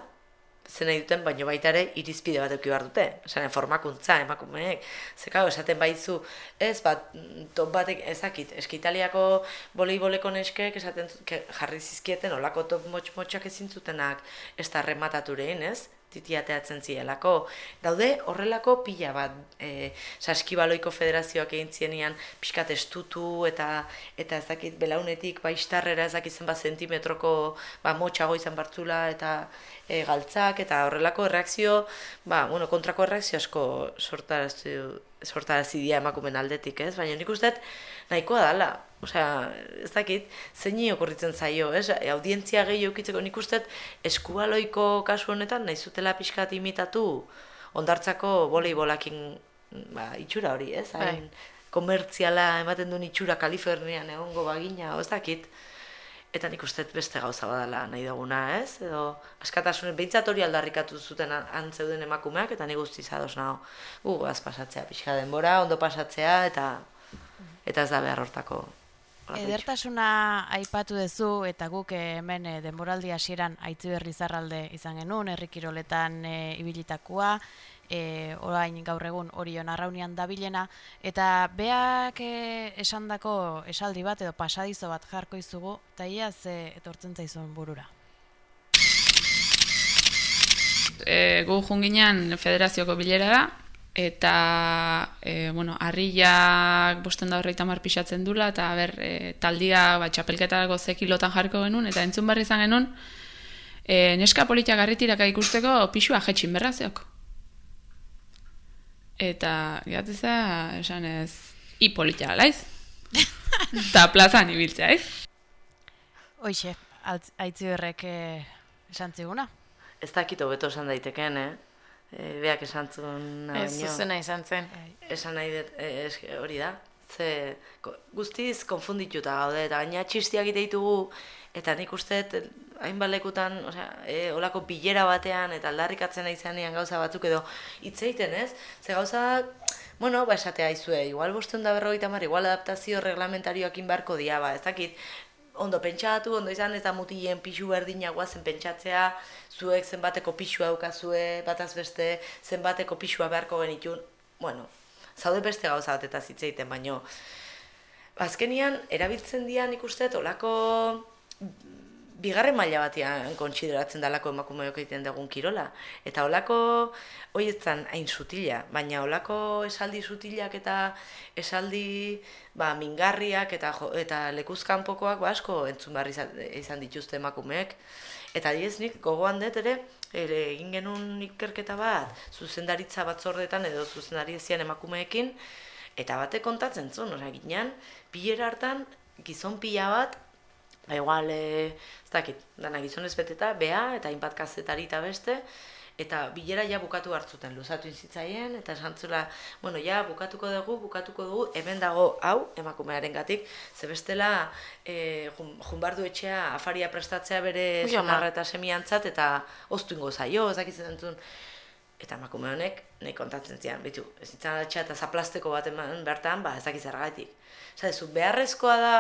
zen nahi duten, baino baita ere irizpide bat euki behar dute. Esan, formakuntza emakumeek. Zekau, esaten baizu, ez, bat, top batek, ezakit, eskitaliako boleiboleko neskek, esaten jarri zizkieten, olako top motx-motxak ezin zutenak ez da remataturein, ez? Titiateatzen zielako. Daude horrelako pila bat e, saskibaloiko federazioak egin zienian pixkat estutu eta eta ezakit belaunetik baistarrera ezakit zenbat zentimetroko ba, motxago izan bartzula eta e, galtzak eta horrelako erreakzio, ba, bueno, kontrako erreakzio asko sortarazi, sortarazi dia emakumen aldetik, ez? Baina nik uste nahikoa dala, osea, ez dakit, zein okurritzen zaio, ez? Audientzia gehi eukitzeko nik uste eskubaloiko kasu honetan nahi zutela pixkat imitatu ondartzako voleibolakin ba, itxura hori, ez? Bai. Hain, komertziala ematen duen itxura Kalifornian egongo bagina, ez dakit. eta nik uste beste gauza badala nahi duguna, ez? Edo askatasunen behintzat hori aldarrikatu zuten an- antzeuden emakumeak, eta nik guztiz ados nago. Gu goaz pasatzea, pixka denbora, ondo pasatzea, eta eta ez da behar hortako. Edertasuna aipatu duzu eta guk eh, hemen eh, denboraldi hasieran aitzi berri zarralde izan genuen, herrikiroletan e, ibilitakoa, e, orain gaur egun orion arraunian dabilena, eta beak e, esandako esaldi bat edo pasadizo bat jarko izugu, eta ia ze etortzen zaizun burura. e, gu junginan federazioko bilera da, eta, e, bueno, harriak bosten da horreita mar pixatzen dula, eta ber, e, taldia ba, txapelketarako ze kilotan jarriko genuen, eta entzun barri izan genuen, e, neska politia garritiraka ikusteko pixua jetxin berra zeok. Eta, gatza, esan ez, i politia laiz. <laughs> Eta plazan ibiltzea, ez? Hoixe, aitzi horrek eh, esan ziguna. Ez dakit hobeto esan daiteken, eh? E, beak esan zuen Ez zuzena izan zen. esan nahi dut, e, es, hori da, ze guztiz konfundituta gaude, eta gaina txistiak ite ditugu, eta nik uste hainbat lekutan, osea, e, olako bilera batean, eta aldarrikatzen izanean gauza batzuk edo hitz egiten, ez? Ze gauza, bueno, ba esatea izue, igual bosten da berrogeita mar, igual adaptazio reglamentarioakin beharko dia, ba, ez dakit, ondo pentsatu, ondo izan ez da mutilen pixu berdina guazen pentsatzea, zuek zenbateko pixua daukazue, bataz beste, zenbateko pixua beharko genitun, bueno, zaude beste gauza bat eta hitz egiten, baino, azkenian, erabiltzen dian nik uste, dut, olako bigarren maila batean kontsideratzen dalako emakumeok egiten dugun kirola. Eta olako, hoi ez zen hain sutila, baina olako esaldi sutilak eta esaldi ba, mingarriak eta, jo, eta lekuzkanpokoak ba, asko entzun behar izan, dituzte emakumeek. Eta diez nik gogoan dut ere, ere egin genuen ikerketa bat, zuzendaritza batzordetan edo zuzendari ezian emakumeekin, eta bate kontatzen zuen, ginean, bilera hartan, gizon pila bat, ba igual, e, ez dakit, dana gizonez beteta, bea, eta hainbat kazetari eta beste, eta bilera ja bukatu hartzuten, luzatu inzitzaien, eta esan zula, bueno, ja, bukatuko dugu, bukatuko dugu, hemen dago hau, emakumearen gatik, ze bestela, e, jun, junbardu etxea afaria prestatzea bere senarra eta semiantzat, eta oztu ingo zaio, ez dakitzen entzun, eta emakume honek, nahi kontatzen zian, bitu, ez atxea eta zaplasteko bat bertan, ba, ez dakit zergatik. Zadezu, beharrezkoa da,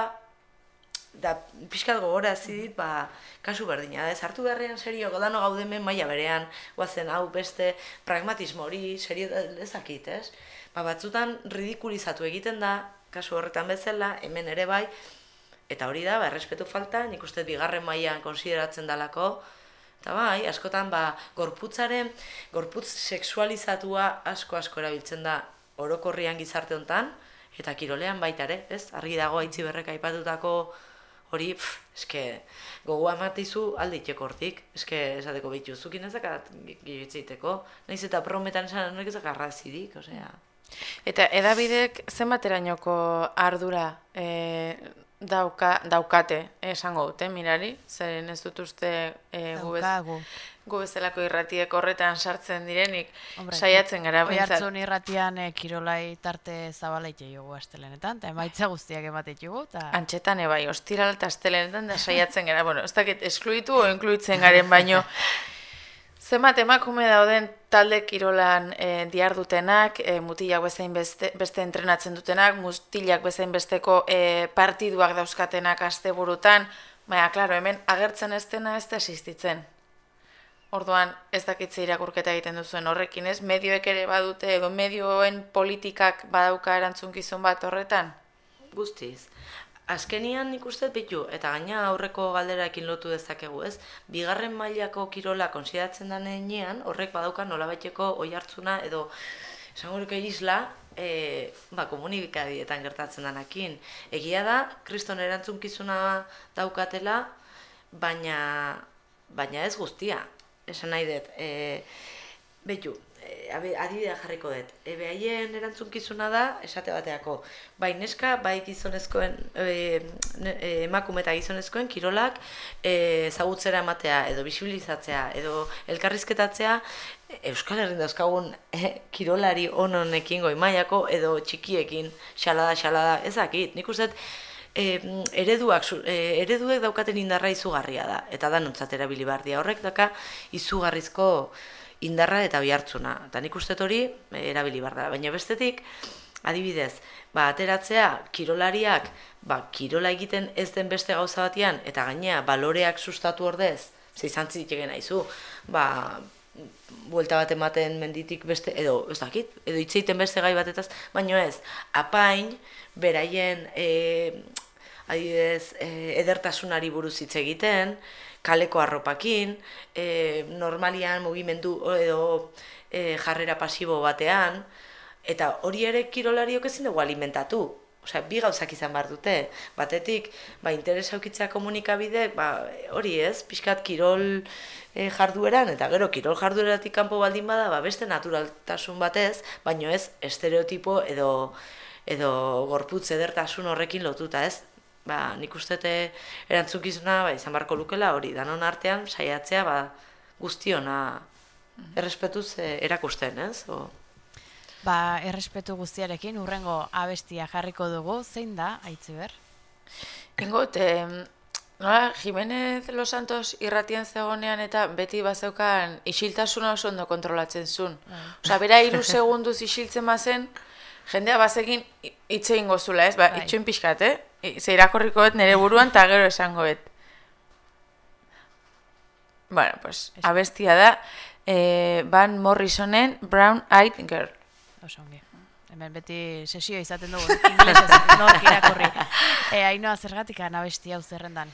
da pixkat gogora dit, ba, kasu berdina da, ez hartu beharrean serio, godano gaudemen maila berean, guazen hau beste pragmatismo hori, serio da, ezakit, ez? Ba, batzutan ridikulizatu egiten da, kasu horretan bezala, hemen ere bai, eta hori da, ba, errespetu falta, nik uste bigarren mailan konsideratzen dalako, Eta bai, askotan ba, gorputzaren, gorputz sexualizatua asko-asko erabiltzen da orokorrian gizarte hontan eta kirolean baita ere, ez? Argi dago aitzi berrek aipatutako hori, pff, eske, gogoa ematizu alditeko hortik, eske, esateko bitu, zukin ezakat gibitzeiteko, nahiz eta prometan esan honek ezak arrazidik, osea... Eta edabidek zenbaterainoko ardura e, dauka, daukate esango dute, mirari? Zeren ez dut uste e, Daukagu. Gu bezalako irratiek horretan sartzen direnik, Hombre, saiatzen gara Oi behintzat. hartzun irratian e, kirolai tarte zabalaite jugu astelenetan, eta emaitza guztiak emate jugu, eta Antxetan ebai, ostiral eta astelenetan da saiatzen gara, bueno, ez dakit eskluitu o inkluitzen garen baino, <laughs> Zenbat emakume dauden talde kirolan e, diardutenak, e, mutilak bezain beste, beste entrenatzen dutenak, mutilak bezain besteko e, partiduak dauzkatenak asteburutan, baina, klaro, hemen agertzen ez dena ez da existitzen. Orduan, ez dakitze irakurketa egiten duzuen horrekin, ez? Medioek ere badute, edo medioen politikak badauka erantzunkizun bat horretan? Guztiz. Azkenian nik uste dut bitu, eta gaina aurreko galderaekin lotu dezakegu, ez? Bigarren mailako kirola konsideratzen denean, horrek badauka nolabaiteko oi hartzuna edo esango nuke isla, e, ba, komunikadietan gertatzen denakin. Egia da, kriston erantzunkizuna daukatela, baina, baina ez guztia. Esan nahi dut, e, Betu, e, adibidea jarriko dut. E, behaien erantzunkizuna da, esate bateako, bai neska, bai gizonezkoen, e, e, emakume eta gizonezkoen kirolak e, ezagutzera ematea, edo bisibilizatzea, edo elkarrizketatzea, e, Euskal Herrin dauzkagun e, kirolari ononekin goi mailako edo txikiekin, xalada, xalada, ezakit. Nik uste e, ereduak, e, ereduek daukaten indarra izugarria da, eta da nontzat erabili behar dira. Horrek daka izugarrizko indarra eta bihartzuna. Eta nik uste hori e, erabili da. Baina bestetik, adibidez, ba, ateratzea, kirolariak, ba, kirola egiten ez den beste gauza batian, eta gainea, baloreak sustatu ordez, ze izan zitekeen aizu, ba, buelta bat ematen menditik beste, edo, ez dakit, edo hitz egiten beste gai batetaz, baino ez, apain, beraien, e, adibidez, e, edertasunari buruz hitz egiten, kaleko arropakin, e, normalian mugimendu edo e, jarrera pasibo batean, eta hori ere kirolariok ezin dugu alimentatu. Osea, bi gauzak izan behar dute. Batetik, ba, interes aukitzea komunikabide, ba, hori ez, pixkat kirol e, jardueran, eta gero kirol jardueratik kanpo baldin bada, ba, beste naturaltasun batez, baino ez estereotipo edo edo gorputz edertasun horrekin lotuta, ez? Ba, nik uste dut erantzukizuna ba, izan barko lukela hori, danon artean saiatzea ba, guztiona errespetuz eh, erakusten, ez? O, Ba, errespetu guztiarekin, urrengo abestia jarriko dugu, zein da, aitziber? Ingot, em, nola, Jimenez Los Santos irratien zegonean eta beti bazeukan isiltasuna oso ondo kontrolatzen zuen. Osa, bera hiru segunduz isiltzen bazen, jendea bazekin hi- hitz egingo zula, ez? Ba, Bai. itxoin pixkat, eh? Ze irakorriko bet nire buruan eta gero esango bet. Bueno, pues, abestia da, eh, Van Morrisonen Brown Eyed Girl. Oso ongi. Hemen beti sesio izaten dugu, inglesez, <laughs> nork irakurri. E, Ainoa zergatik abesti hau zerrendan.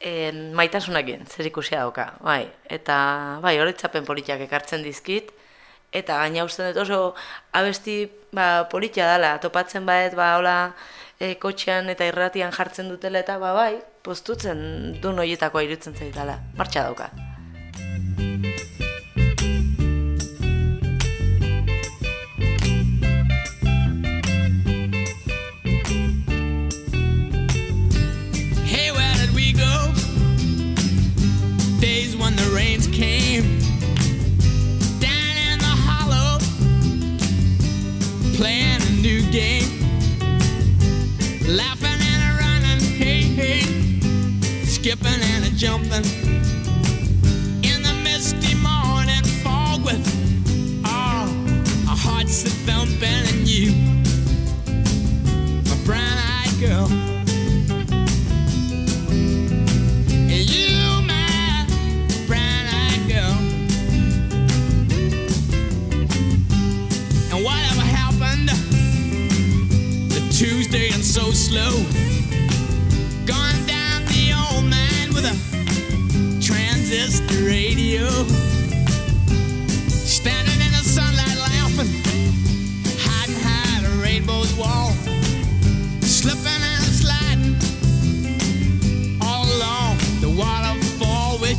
en, maitasunakin, zer ikusia dauka, bai. Eta, bai, horitzapen politiak ekartzen dizkit, eta gaina usten dut oso abesti ba, politia dela, topatzen baet, ba, hola, e, kotxean eta irratian jartzen dutela, eta ba, bai, postutzen du noietakoa irutzen zaitala, martxa dauka. Skipping and a jumping. In the misty morning fog with oh, all our hearts a thumping and you, my brown eyed girl. You, my brown-eyed girl. Tuesday and so slow?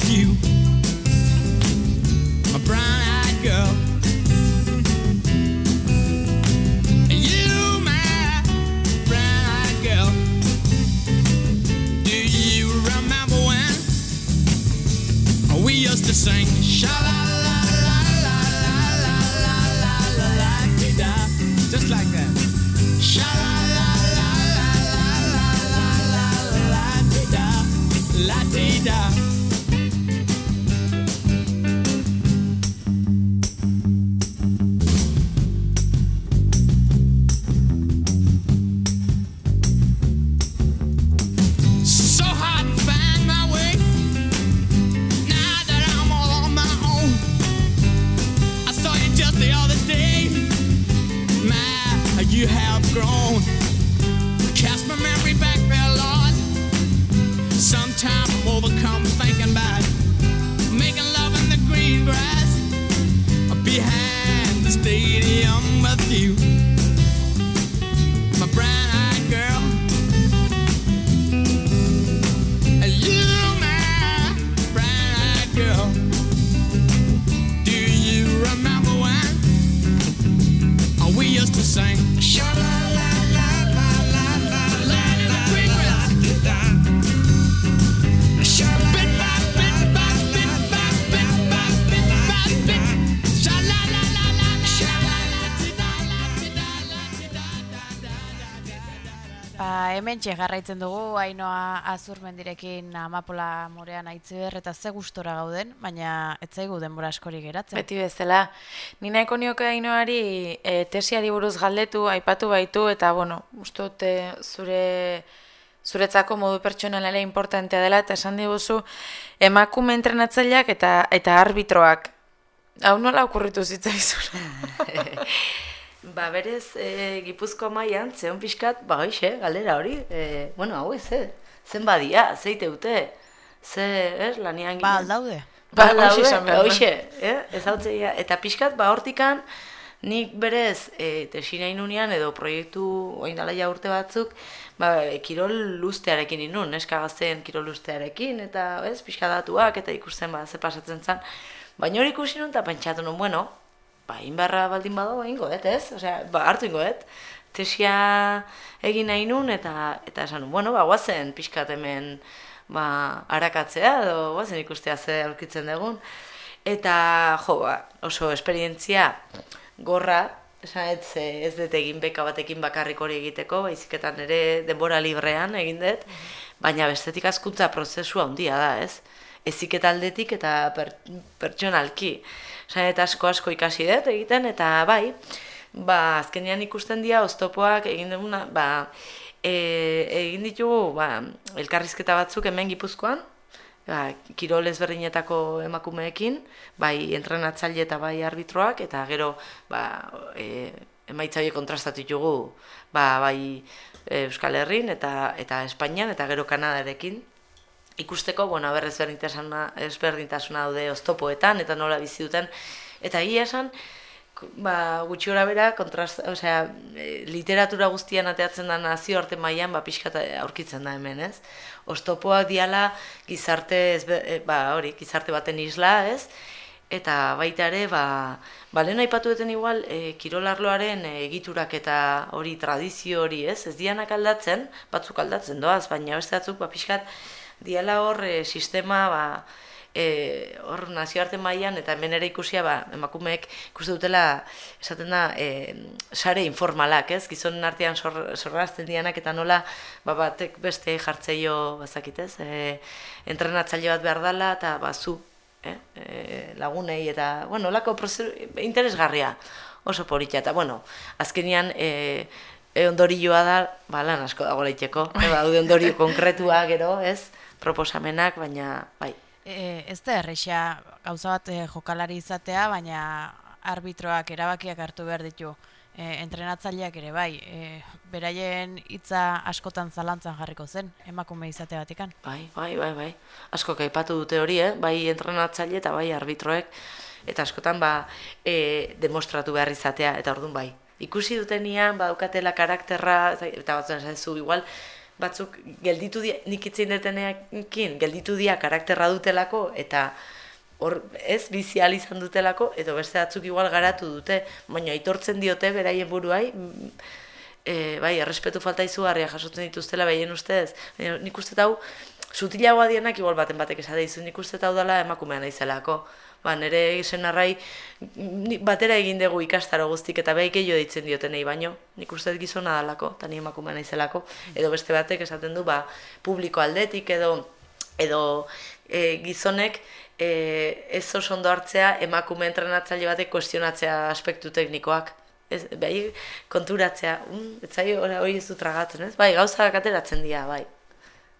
You, jarraitzen dugu, Ainoa Azurmendirekin Amapola Morean Aitziber eta ze gustora gauden, baina ez zaigu denbora askori geratzen. Beti bezala, ni nahiko nioke ainoari e, tesiari buruz galdetu, aipatu baitu, eta, bueno, uste dut, e, zure zuretzako modu pertsonalele importantea dela, eta esan diguzu, emakume entrenatzaileak eta eta arbitroak. Hau nola okurritu zitzaizun? <laughs> Ba, berez, e, Gipuzkoa mailan zeon pixkat, ba, hoxe, galdera hori, e, bueno, hau ez, eh? zen badia, zeite dute, ze, ez, lanian Ba, aldaude. Ba, Ba, hoxe behar da. hoxe, eh? ez hau eta pixkat, ba, hortikan, nik berez, e, tesina inunean, edo proiektu, oin dala ja urte batzuk, ba, e, kirol luztearekin inun, neska gazteen kirol luztearekin, eta, ez, pixka datuak, eta ikusten, ba, ze pasatzen zen. Baina hori ikusi nun, eta pentsatu nun, bueno, ba, inbarra baldin badago ingo, et, ez? Osea, ba, hartu ingo, et? Tesia egin nahi nun, eta, eta esan bueno, ba, guazen pixkat hemen, ba, arakatzea, edo guazen ikustea ze aurkitzen dugun. Eta, jo, ba, oso esperientzia gorra, esan ez, ez dut egin beka batekin bakarrik hori egiteko, baizik eta nire denbora librean egin dut, baina bestetik askuntza prozesua handia da, ez? Eziketa aldetik eta per, pertsonalki. Osa, eta asko asko ikasi dut egiten, eta bai, ba, azkenean ikusten dira oztopoak egin duguna, ba, e, egin ditugu ba, elkarrizketa batzuk hemen gipuzkoan, ba, kirol ezberdinetako emakumeekin, bai entrenatzaile eta bai arbitroak, eta gero ba, e, emaitza horiek kontrastatu ditugu ba, bai e, Euskal Herrin eta, eta Espainian, eta gero Kanadarekin, ikusteko, bueno, aber ezberdintasuna, ezberdintasuna daude oztopoetan, eta nola bizi duten, eta egia esan, ba, gutxi gora bera, kontrast, osea, e, literatura guztian ateatzen da nazio arte mailan ba, pixkat aurkitzen da hemen, ez? Oztopoak diala gizarte, ezbe, e, ba, hori, gizarte baten isla, ez? Eta baita ere, ba, ba lehen aipatu duten igual, e, kirolarloaren egiturak eta hori tradizio hori, ez? Ez dianak aldatzen, batzuk aldatzen doaz, baina beste batzuk, ba, pixkat, diala hor e, sistema, ba, e, hor nazioarte mailan eta hemen ere ikusia ba, emakumeek ikuste dutela esaten da e, sare informalak, ez? Gizonen artean sor, sorrazten dianak eta nola ba, batek beste jartzeio bazakit, ez? E, entrenatzaile bat behar dela eta ba, zu eh? e, lagunei eta bueno, lako interesgarria oso polita eta bueno, azkenian e, e ondorioa da, ba, lan asko dago leiteko, e, <laughs> daude ondorio konkretua gero, ez? Proposamenak, baina bai. E, ez da erresa gauza bat e, jokalari izatea, baina arbitroak erabakiak hartu behar ditu. E, entrenatzaileak ere bai, e, beraien hitza askotan zalantzan jarriko zen, emakume izate batikan. Bai, bai, bai, bai. Asko aipatu dute hori, eh? bai entrenatzaile eta bai arbitroek, eta askotan ba, e, demostratu behar izatea, eta orduan bai. Ikusi dutenian, badaukatela karakterra, eta batzen zaizu, igual, batzuk gelditu dia, nik itzin detenekin, gelditu dia karakterra dutelako, eta hor ez bizi ahal izan dutelako, edo beste batzuk igual garatu dute, baina aitortzen diote beraien buruai, e, bai, errespetu falta izugarria jasotzen dituztela behien ustez. Nik uste hau, sutilagoa dienak igual baten batek esate dizu, nik uste hau dela emakumea naizelako. Ba, nire senarrai ni- batera egin dugu ikastaro guztik eta behik jo ditzen diotenei baino, nik uste dut gizona dalako, eta ni emakumea naizelako, edo beste batek esaten du, ba, publiko aldetik edo edo e, gizonek e, ez oso ondo hartzea emakume entrenatzaile batek kuestionatzea aspektu teknikoak. Ez, bai, konturatzea, mm, ez hori ez du tragatzen, ez? Bai, gauzak ateratzen dira, bai.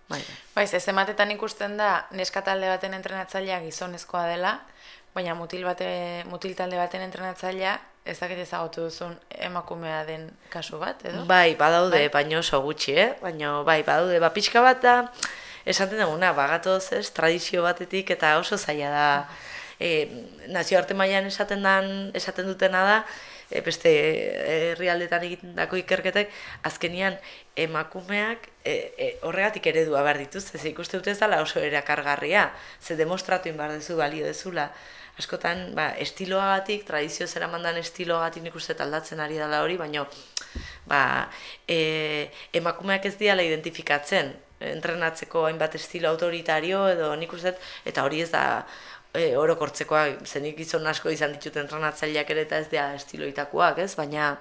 Bai, Baiz, ez ematetan ikusten da neska talde baten entrenatzailea gizonezkoa dela, baina mutil, bate, mutil talde baten entrenatzailea ez dakit ezagutu duzun emakumea den kasu bat, edo? bai badaude, Bai. baino oso gutxi, eh? Baina, bai, badaude, ba, pixka bat da, esaten duguna, bagatoz, ez, tradizio batetik, eta oso zaila da, e, nazioarte mailan esaten dan, esaten dutena da, e, beste herrialdetan egindako ikerketek, azkenian emakumeak e, e, horregatik eredua behar dituzte, ze ikuste dute ez dela oso erakargarria, ze demostratu behar dezu balio dezula. Askotan, ba, estiloagatik, tradizio zera mandan estiloagatik nik uste dut aldatzen ari dela hori, baina ba, e, emakumeak ez diala identifikatzen entrenatzeko hainbat estilo autoritario edo nik uste dut, eta hori ez da e, orokortzekoa, zenik gizon asko izan ditut entrenatzaileak ere eta ez dira estiloitakoak, ez? Baina,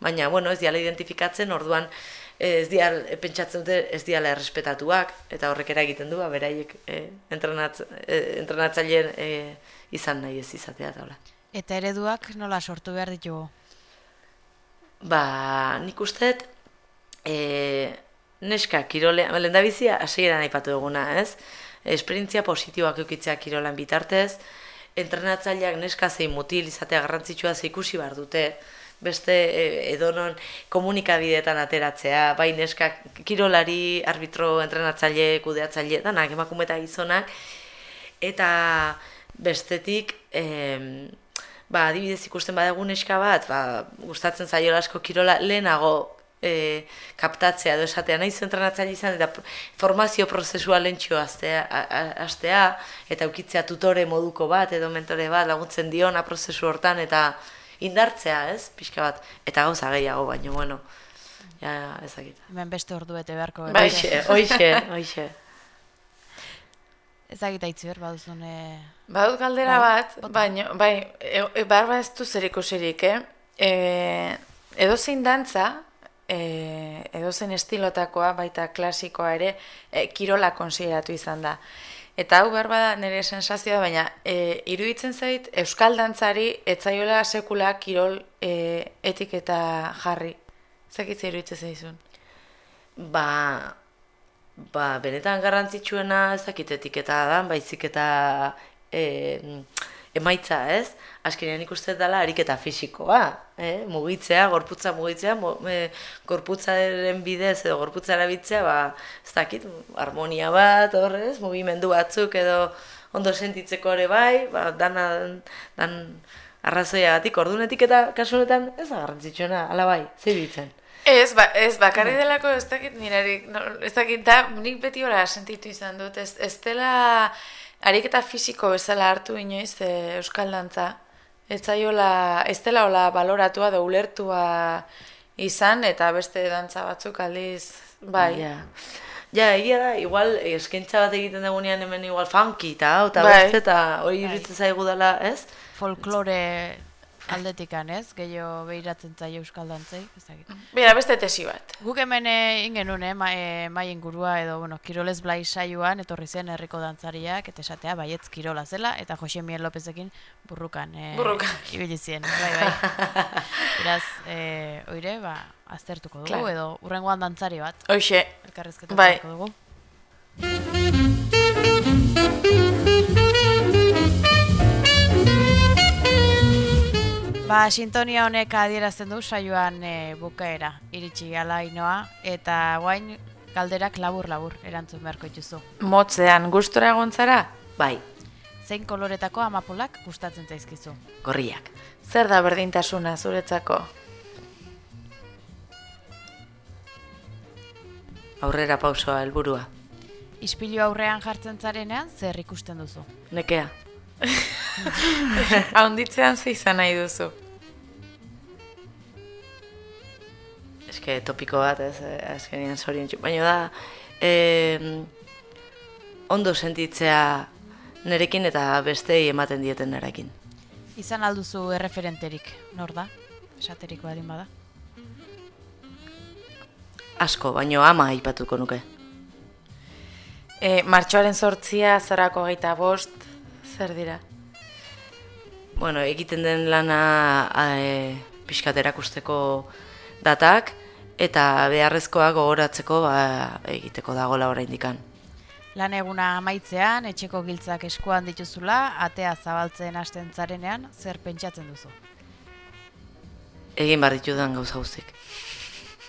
baina bueno, ez diala identifikatzen, orduan ez dial, pentsatzen dute ez diala errespetatuak, eta horrek eragiten du, ba, beraiek e, entrenatz, e, entrenatzaileen e, izan nahi ez izatea hola. Eta ereduak nola sortu behar ditugu? Ba, nik usteet, e, neska kirolean, lehen da bizia, hasieran aipatu duguna, ez? Esperientzia positiboak eukitzea kirolan bitartez, entrenatzaileak neska zein mutil izatea garrantzitsua ze ikusi behar dute, beste e, edonon komunikabideetan ateratzea, bai neska kirolari, arbitro, entrenatzaile, kudeatzaile, danak, emakume eta gizonak, eta bestetik, em, ba, adibidez ikusten badagun neska bat, ba, gustatzen zaio asko kirola lehenago e, kaptatzea edo esatea nahi zentranatzaile izan eta formazio prozesua lentxo astea, eta ukitzea tutore moduko bat edo mentore bat laguntzen diona prozesu hortan eta indartzea, ez? Pixka bat. Eta gauza gehiago, baino, bueno, ja, ezakit. Hemen beste ordu bete beharko. Bai. Hoixe, hoixe, hoixe. Ezagita itziber baduzun... E... Badut galdera Bai, bat, baina, bai, e, e, barba ez du zer ikusirik, eh? E, edozein dantza, e, edozein estilotakoa, baita klasikoa ere, e, kirola konsideratu izan da. Eta hau behar bada nire sensazioa, baina e, iruditzen zait Euskal dantzari etzaiola sekula kirol e, etiketa jarri. Zakitze iruditzen zaizun. Ba, ba, benetan garrantzitsuena ez dakit etiketa da, baizik eta e, emaitza, ez? Azkenean ikusten dela ariketa fisikoa, eh? mugitzea, gorputza mugitzea, mo, e, gorputzaren bidez edo gorputza erabiltzea, ba, ez dakit, harmonia bat, horrez, mugimendu batzuk edo ondo sentitzeko ere bai, ba, dana, dan arrazoiagatik, ordunetik eta kasu honetan ez da garrantzitsuena, ala bai, zer ditzen? Ez, ba, ez bakarri delako ez dakit nirarik, no, ez dakit da, nik beti hola sentitu izan dut, ez, ez dela ariketa fisiko bezala hartu inoiz e, Euskal Dantza, ez zaiola, ez dela hola baloratua da ulertua izan, eta beste dantza batzuk aldiz, bai. Ja. Ja, egia da, igual eskaintza bat egiten dugunean hemen igual funky eta hau, eta Bai. beste, eta hori iruditzen zaigu dela, ez? Folklore aldetikan, ez? Gehiago behiratzen zaio euskal dantzei. Bera, beste tesi bat. Guk hemen ingen eh, ma, eh, maien gurua edo, bueno, Kiroles Blai saioan etorri zen herriko dantzariak, eta esatea baietz Kirola zela, eta Jose Miel Lopezekin burrukan. Eh, Burrukan. Ibili ziren, bai, bai. <laughs> Beraz, eh, oire, ba, aztertuko dugu, Claro. edo urrengoan dantzari bat, Hoxe, elkarrezketa Bai. dugu. Ba, sintonia honek adierazten du saioan e, bukaera, iritsi gala inoa, eta guain galderak labur-labur erantzun beharko dituzu. motzean gustora egontzara? Bai, Zein koloretako amapolak gustatzen zaizkizu? gorriak. Zer da berdintasuna zuretzako? Aurrera pausoa helburua. Ispilu aurrean jartzen zarenean, zer ikusten duzu? Nekea. <laughs> Haunditzean ze izan nahi duzu. Eske topiko bat, ez, eh, azkenean zorien Baina da, eh, ondo sentitzea nerekin eta bestei ematen dieten nerekin. Izan alduzu erreferenterik, nor da? Esaterik badin bada. Asko, baino ama aipatuko nuke. E, martxoaren sortzia, zarako gaita bost, zer dira? Bueno, egiten den lana e, pixkat erakusteko datak, eta beharrezkoa gogoratzeko ba, egiteko dagola oraindikan. Lan eguna amaitzean, etxeko giltzak eskuan dituzula, atea zabaltzen hasten zarenean, zer pentsatzen duzu? Egin behar ditudan gauza guztik.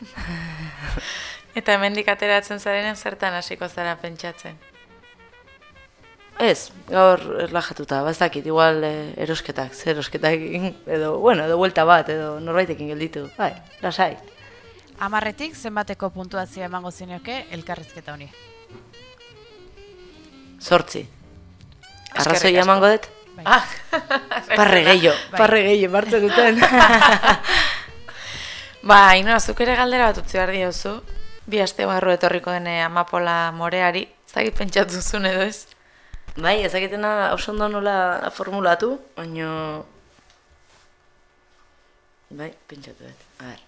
<laughs> Eta hemendik ateratzen zarenen zertan hasiko zara pentsatzen. Ez, gaur erlajatuta, bazakit, igual eh, erosketak, zer erosketak edo, bueno, edo vuelta bat, edo norbaitekin gelditu, bai, lasai. Amarretik zenbateko puntuazioa emango zinioke elkarrezketa honi. Sortzi. Arrazoi emango dut? Bai. Ah, <laughs> Parre gehiago, Bai. parre gehiago, martzen duten. <laughs> ba, ino, zuk ere galdera bat utzi behar diozu. Bi aste barru etorriko dene amapola moreari, zagit pentsatu zuen edo ez? bai, ezaketena oso ondo nola formulatu, baino... Bai, pentsatu dut, a ber.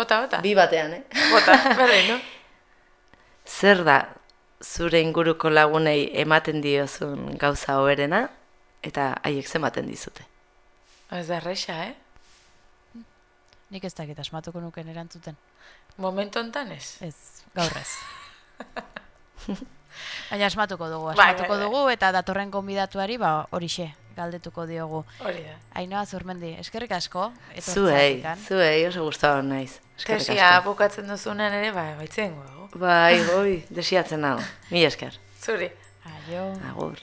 Bota, bota. Bi batean, eh? Bota, berdin, no? <laughs> Zer da zure inguruko lagunei ematen diozun gauza hoberena eta haiek zenbaten dizute? Ez da erresa, eh? Nik ez dakit asmatuko nuken erantzuten. Momentu hontan ez. Ez, gaur ez. <laughs> Baina asmatuko dugu, Bai, asmatuko bai, bai. dugu eta datorren konbidatuari ba horixe galdetuko diogu. Hori da. Ainhoa Zurmendi, eskerrik asko. Zuei, zuei oso gustatu naiz. Eskerrik Tesia asko. bukatzen duzunean ere, ba, baitzen goago. Bai, oi, <laughs> desiatzen hau. Mi esker. Zuri. Aio. Agur.